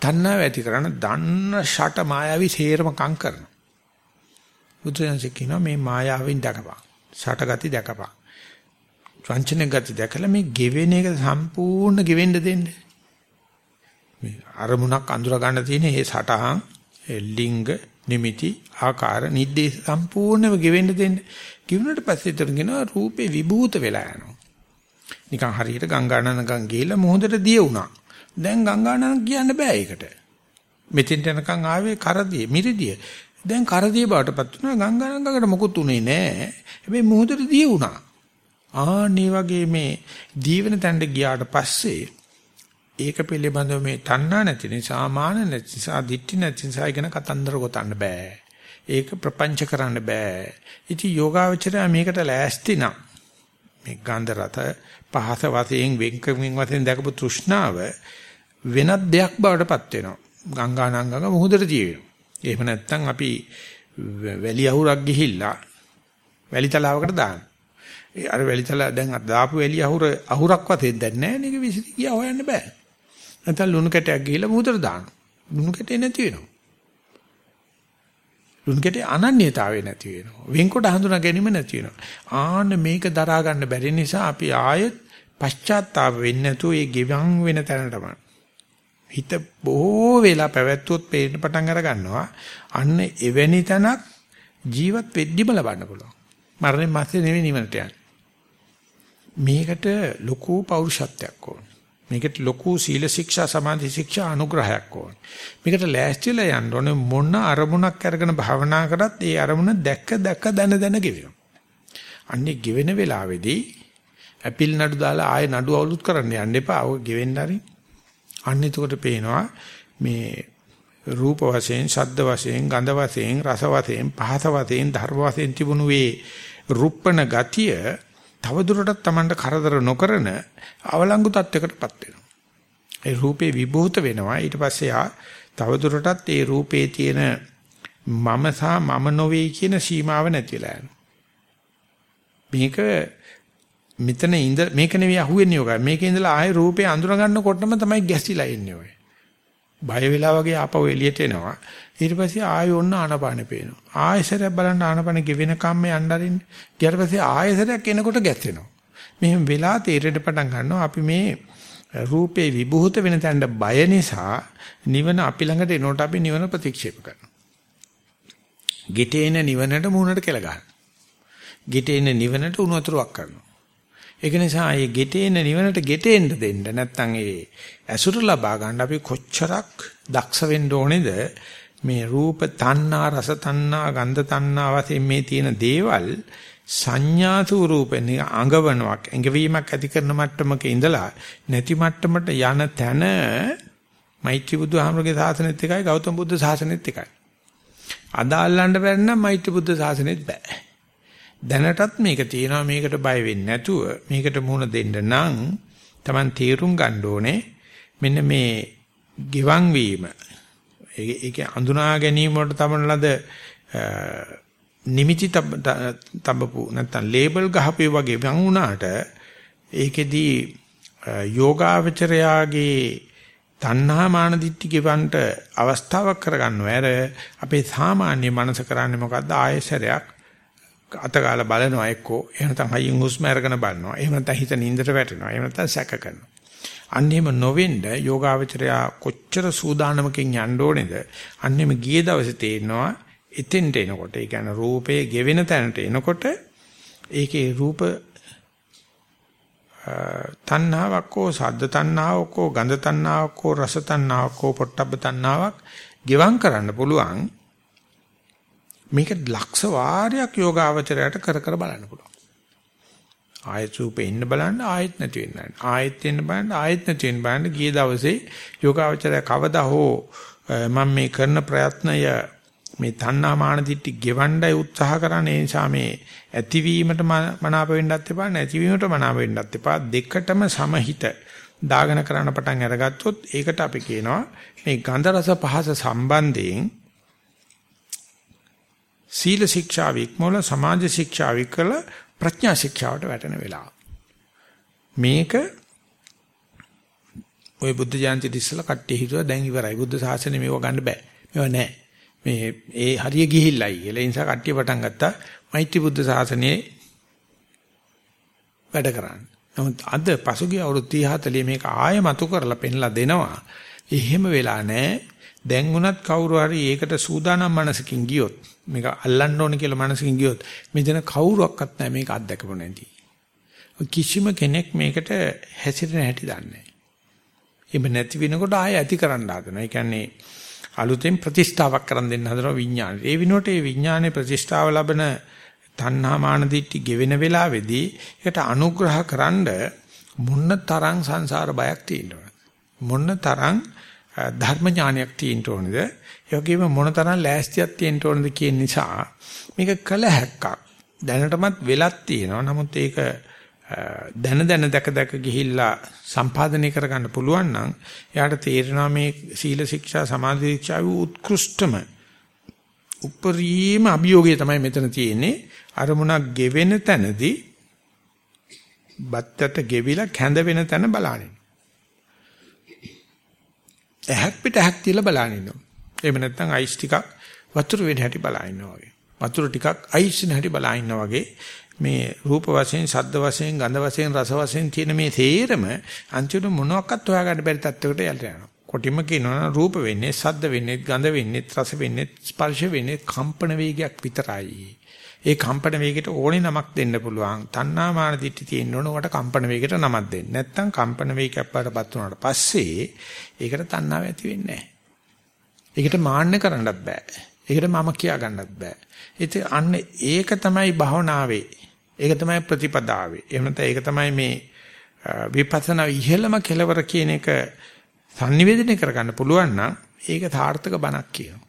තණ්හාව ඇතිකරන දන්න ෂට මායාවි සේරම කම් කරන බුදුරජාණන් කියනවා මේ මායාවෙන් දකපන්. ෂටගති දැකපන්. වංචනික ගති දැකලා මේ ගෙවෙන එක සම්පූර්ණ ගෙවෙන්න දෙන්න. මේ අරමුණක් අඳුර ගන්න තියෙන මේ සටහන් ලිංග නිමිති ආකාර නිද්දේශ සම්පූර්ණව ගෙවෙන්න දෙන්න. කිව්වනට පස්සේ තේරෙන රූපේ විභූත වෙලා යනවා. නිකන් හරියට ගංගානනකම් ගිහිල්ලා මොහොතට දිය වුණා. දැන් ගංගානනක කියන්න බෑ ඒකට. මෙතෙන්ට යනකම් ආවේ කරදිය මිරිදිය. දැන් කරදිය බවටපත් වුණා ගංගානංගකට මොකුත් උනේ නෑ. හැබැයි මොහොතට දිය වුණා. ආන්නේ වගේ මේ දීවන තැන්න ගියාට පස්සේ ඒක පිළිබඳව මේ තණ්හා නැති නිසා මාන නැති නිසා දික්ටි නැති නිසා ඉගෙන කතන්දර ගොතන්න බෑ. ඒක ප්‍රපංච කරන්න බෑ. ඉතින් යෝගාවචරය මේකට ලෑස්ති නම් මේ ගන්ධ රත පහස වශයෙන් වෙන්කමින් වශයෙන් දැකපු තෘෂ්ණාව වෙනත් දෙයක් බවට පත් වෙනවා. ගංගානංගක මුහුදට තියෙනවා. එහෙම නැත්නම් අපි වැලි අහුරක් ගිහිල්ලා වැලි තලාවකට දාන. ඒ අර වැලි තලාව දැන් දාපු වැලි අහුර අහුරක් වතෙන් දැන් නැහැ නේද විසිරි ගියා හොයන්න බෑ. නැත්නම් ලුණු කැටයක් ගිහිල්ලා මුහුදට දාන. ලුණු කැටේ නැති වෙනවා. ලුණු කැටේ අනන්‍යතාවය නැති වෙනවා. වෙන්කොට හඳුනා ගැනීම නැති වෙනවා. ආන්න මේක දරා ගන්න බැරි නිසා අපි ආයෙත් පශ්චාත්තාප වෙන්නේ නැතුව ඒ ගෙවන් වෙන තැනටම හිත බොහෝ වෙලා පැවැත්වුවොත් පේන්න පටන් අර ගන්නවා. අන්න එවැනි තැනක් ජීවත් වෙද්දිම ලබන්න පුළුවන්. මරණය මැස්සේ නෙවෙයි නිවනට යන්නේ. මේකට ලොකු පෞරුෂත්වයක් ඕන. මේකට ලොකු සීල ශික්ෂා සමාධි ශික්ෂා අනුග්‍රහයක් ඕන. මේකට ලෑස්තිලා යන්න ඕනේ මොන අරමුණක් අරගෙන භාවනා කරත් ඒ අරමුණ දැක්ක දැක්ක දන දන ගෙවෙනවා. අන්නේ ගෙවෙන වෙලාවේදී ඇපිල් නඩු දාලා ආයේ නඩු අවුලුත් කරන්න යන්න එපා. ඔය ගෙවෙන්න හරි. අන්න එතකොට පේනවා මේ රූප වශයෙන්, ශබ්ද වශයෙන්, ගන්ධ වශයෙන්, රස වශයෙන්, පහස වශයෙන්, ධර්ම වශයෙන් තිබුණු වේ රුප්පණ ගතිය තවදුරටත් Tamanට කරදර නොකරන අවලංගු තත්යකටපත් වෙනවා. ඒ රූපේ විභූත වෙනවා. ඊට පස්සේ ආ තවදුරටත් ඒ රූපේ තියෙන මම සහ මම නොවේ කියන සීමාව නැතිලා යනවා. මේක මෙතන ඉඳ මේක නෙවෙයි අහුවෙන්නේ ඔක. මේකේ ඉඳලා ආයේ රූපේ අඳුර ගන්නකොටම තමයි ගැසිලා ඉන්නේ ඔය. බය වෙලා වගේ ආපහු එළියට එනවා. ඊට පස්සේ ආයෙ ඔන්න ආනපානෙ පේනවා. ආයෙසරයක් බලන්න ආනපානෙ ගෙවෙන කම්ම යන්න අරින්න. ඊට පස්සේ ආයෙසරයක් එනකොට ගැස්සෙනවා. මෙහෙම වෙලා තීරෙට පටන් ගන්නවා අපි මේ රූපේ විභූත වෙන තැනට බය නිසා නිවන අපි ළඟට එනකොට අපි නිවන ප්‍රතික්ෂේප කරනවා. ගෙටේන නිවනට මූණට කෙල ගන්නවා. ගෙටේන නිවනට උණු වතුරක් කරනවා. ඒක නිසා මේ ගෙටේන නිවනට ගෙටෙන්න දෙන්න නැත්නම් ඒ ඇසුර ලබා ගන්න අපි කොච්චරක් දක්ෂ වෙන්න ඕනේද මේ රූප තණ්හා රස තණ්හා ගන්ධ තණ්හා වශයෙන් මේ තියෙන දේවල් සංඥා ස්වරූපෙන් අඟවණක් ඇඟවීමක් ඇති කරන මට්ටමක ඉඳලා නැති මට්ටමට යන තැන මෛත්‍රී බුදුහාමරගේ සාසනෙත් එකයි ගෞතම බුද්ධ සාසනෙත් එකයි. අදාල්ලන්න බැරි නම් මෛත්‍රී බුද්ධ සාසනෙත් බෑ. දැනටත් මේක තියෙනවා මේකට බය වෙන්නේ නැතුව මේකට මුහුණ දෙන්න නම් Taman තීරුම් ගන්න ඕනේ. මෙන්න මේ ගිවන් වීම. ඒක අඳුනා ගැනීම වලට තමන ලද නිමිති තබපු නැත්නම් ලේබල් ගහපේ වගේ වං වුණාට ඒකෙදී යෝගාවචරයාගේ තණ්හා මාන දිට්ඨි ගෙවන්ට අවස්ථාවක් කරගන්නව ඇර අපේ සාමාන්‍ය මනස කරන්නේ මොකද්ද? ආයසරයක් අතගාලා බලනවා එක්කෝ. එහෙම නැත්නම් හයියෙන් හුස්ම අරගෙන බලනවා. එහෙම නැත්නම් හිත නින්දට වැටෙනවා. එහෙම නැත්නම් සැක කරනවා. අන්නේම නොවෙන්න යෝගාවචරයා කොච්චර සූදානමකින් යන්න ඕනේද? අන්නේම ගිය දවසේ තේරෙනවා එතෙන්ට එනකොට. ඒ කියන්නේ රූපයේ ගෙවෙන තැනට එනකොට ඒකේ රූප තණ්හාවක් හෝ සද්ද තණ්හාවක් හෝ ගන්ධ තණ්හාවක් හෝ රස තණ්හාවක් හෝ පොට්ටබ්බ තණ්හාවක් ගෙවම් කරන්න පුළුවන්. මේක ලක්ෂ වාරයක් යෝගාවචරයට කර කර බලන්න පුළුවන්. ආයෙත් රූපේ ඉන්න බලන්න ආයෙත් නැති වෙන්න ආයෙත් එන්න බලන්න ආයෙත් නැති වෙන්න බලන්න. ගිය දවසේ යෝගාවචරය කවදා හෝ මම මේ කරන ප්‍රයත්නය මේ තණ්හා මාන දිට්ටි ගෙවණ්ඩයි උත්සාහ කරන ඒ නිසා මේ ඇතිවීමට මනාප වෙන්නත් එපා නැතිවීමට මනාප වෙන්නත් එපා. දෙකටම සමහිත දාගෙන කරන්න පටන් අරගත්තොත් ඒකට අපි කියනවා මේ ගන්ධ රස පහස සම්බන්ධයෙන් සීල ශික්ෂා වික්මෝල සමාජ ශික්ෂා විකල ප්‍රඥා ශික්ෂාවට වැටෙන වෙලාව. මේක ওই බුද්ධ ජයන්ති ඉස්සලා කට්ටිය හිතුවා දැන් ඉවරයි. බුද්ධ ශාසනය මේව ගන්න බෑ. මේව නෑ. මේ ඒ හරිය ගිහිල්ලයි කියලා. ඒ නිසා කට්ටිය පටන් ගත්තා මෛත්‍රී බුද්ධ ශාසනයේ වැඩ කරන්න. නමුත් අද පසුගිය අවුරුදු 30 40 මේක ආයෙ මතු කරලා පෙන්ලා දෙනවා. එහෙම වෙලා නැහැ. දැන් උනත් කවුරු හරි ඒකට සූදානම් මනසකින් ගියොත් මේක අල්ලන්න ඕන කියලා මනසකින් ගියොත් මෙතන කවුරුවක්වත් නැහැ මේක අත්දකපො නැති. කිසිම කෙනෙක් මේකට හැසිරෙන හැටි දන්නේ නැහැ. එහෙම නැති වෙනකොට ආයෙ ඇති කරන්න හදනවා. ඒ කියන්නේ අලුතෙන් ප්‍රතිස්ථාවක් කරන් දෙන්න හදනවා විඥානෙ. ඒ විනෝට ඒ විඥානේ ප්‍රතිස්ථාව ලබන තණ්හා මාන දිට්ටි ගෙවෙන වෙලාවේදී ඒකට අනුග්‍රහ කරන්ඩ මොන්න තරම් සංසාර බයක් තියෙනවද? මොන්න තරම් ධර්ම ඥානයක් තියෙන්න ඕනද? ඒ වගේම මොන තරම් ලෑස්තියක් තියෙන්න ඕනද කියන නිසා මේක කළ හැක්කක්. දැනටමත් වෙලක් තියෙනවා. නමුත් ඒක දැන දැන දැක දැක ගිහිල්ලා සම්පාදනය කරගන්න පුළුවන් නම් එයාට තේරෙනවා මේ සීල ශික්ෂා සමාධි ශික්ෂා උත්කෘෂ්ඨම උපරිම අභියෝගය තමයි මෙතන තියෙන්නේ අරමුණක් ගෙවෙන තැනදී බත්තට ගෙවිලා කැඳ වෙන තැන බලන්නේ ඇහක් පිට ඇහක් තියලා බලනින්න එහෙම නැත්නම් අයිස් ටිකක් වතුර වෙන හැටි බලා ඉන්නවා වගේ. වතුර ටිකක් අයිස් වෙන හැටි බලා ඉන්නවා වගේ මේ රූප වශයෙන්, ශබ්ද වශයෙන්, ගන්ධ වශයෙන්, රස වශයෙන් තියෙන මේ තේරම අන්තිමට මොනවාක්වත් හොයාගන්න බැරි තත්යකට යනවා. කොටිම කියනවා රූප වෙන්නේ, ශබ්ද වෙන්නේ, ගන්ධ වෙන්නේ, රස වෙන්නේ, ස්පර්ශ වෙන්නේ කම්පන වේගයක් විතරයි. ඒ කම්පන වේගයට ඕනේ නමක් දෙන්න පුළුවන්. තණ්හා මාන දිට්ඨි තියෙන්න ඕන උකට කම්පන වේගයට නමක් දෙන්න. නැත්තම් කම්පන වේගයක් පාටපත් වුණාට පස්සේ ඒකට තණ්හාව ඇති වෙන්නේ නැහැ. ඒකට මාන්න කරන්නත් බෑ. ඒකට මම කියා ගන්නත් බෑ. ඉතින් අන්න ඒක තමයි භවනාවේ. ඒක තමයි ප්‍රතිපදාවේ. එහෙම නැත්නම් ඒක තමයි මේ විපස්සනා ඉහෙළම කෙලවර කියන එක sannivedana කරගන්න පුළුවන් නම් ඒක සාර්ථක බණක් කියනවා.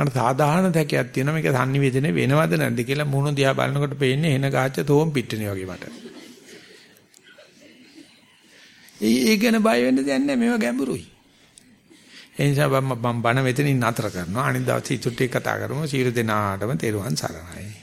මට සාධාරණ දැකයක් තියෙනවා මේක sannivedana වෙනවද නැද්ද කියලා මුහුණ දිහා බලනකොට පේන්නේ එන ගාච්ඡ තෝම් පිටිනේ වගේ මට. ඒ ඒ ගැන බය වෙන්න දෙයක් නැහැ මේවා ගැඹුරුයි. ඒ නිසා මම බණ මෙතනින් නතර කරනවා. අනිත් දවසේ ඉතුරු ටික කතා කරමු. සීල දෙනාටම තෙරුවන් සරණයි.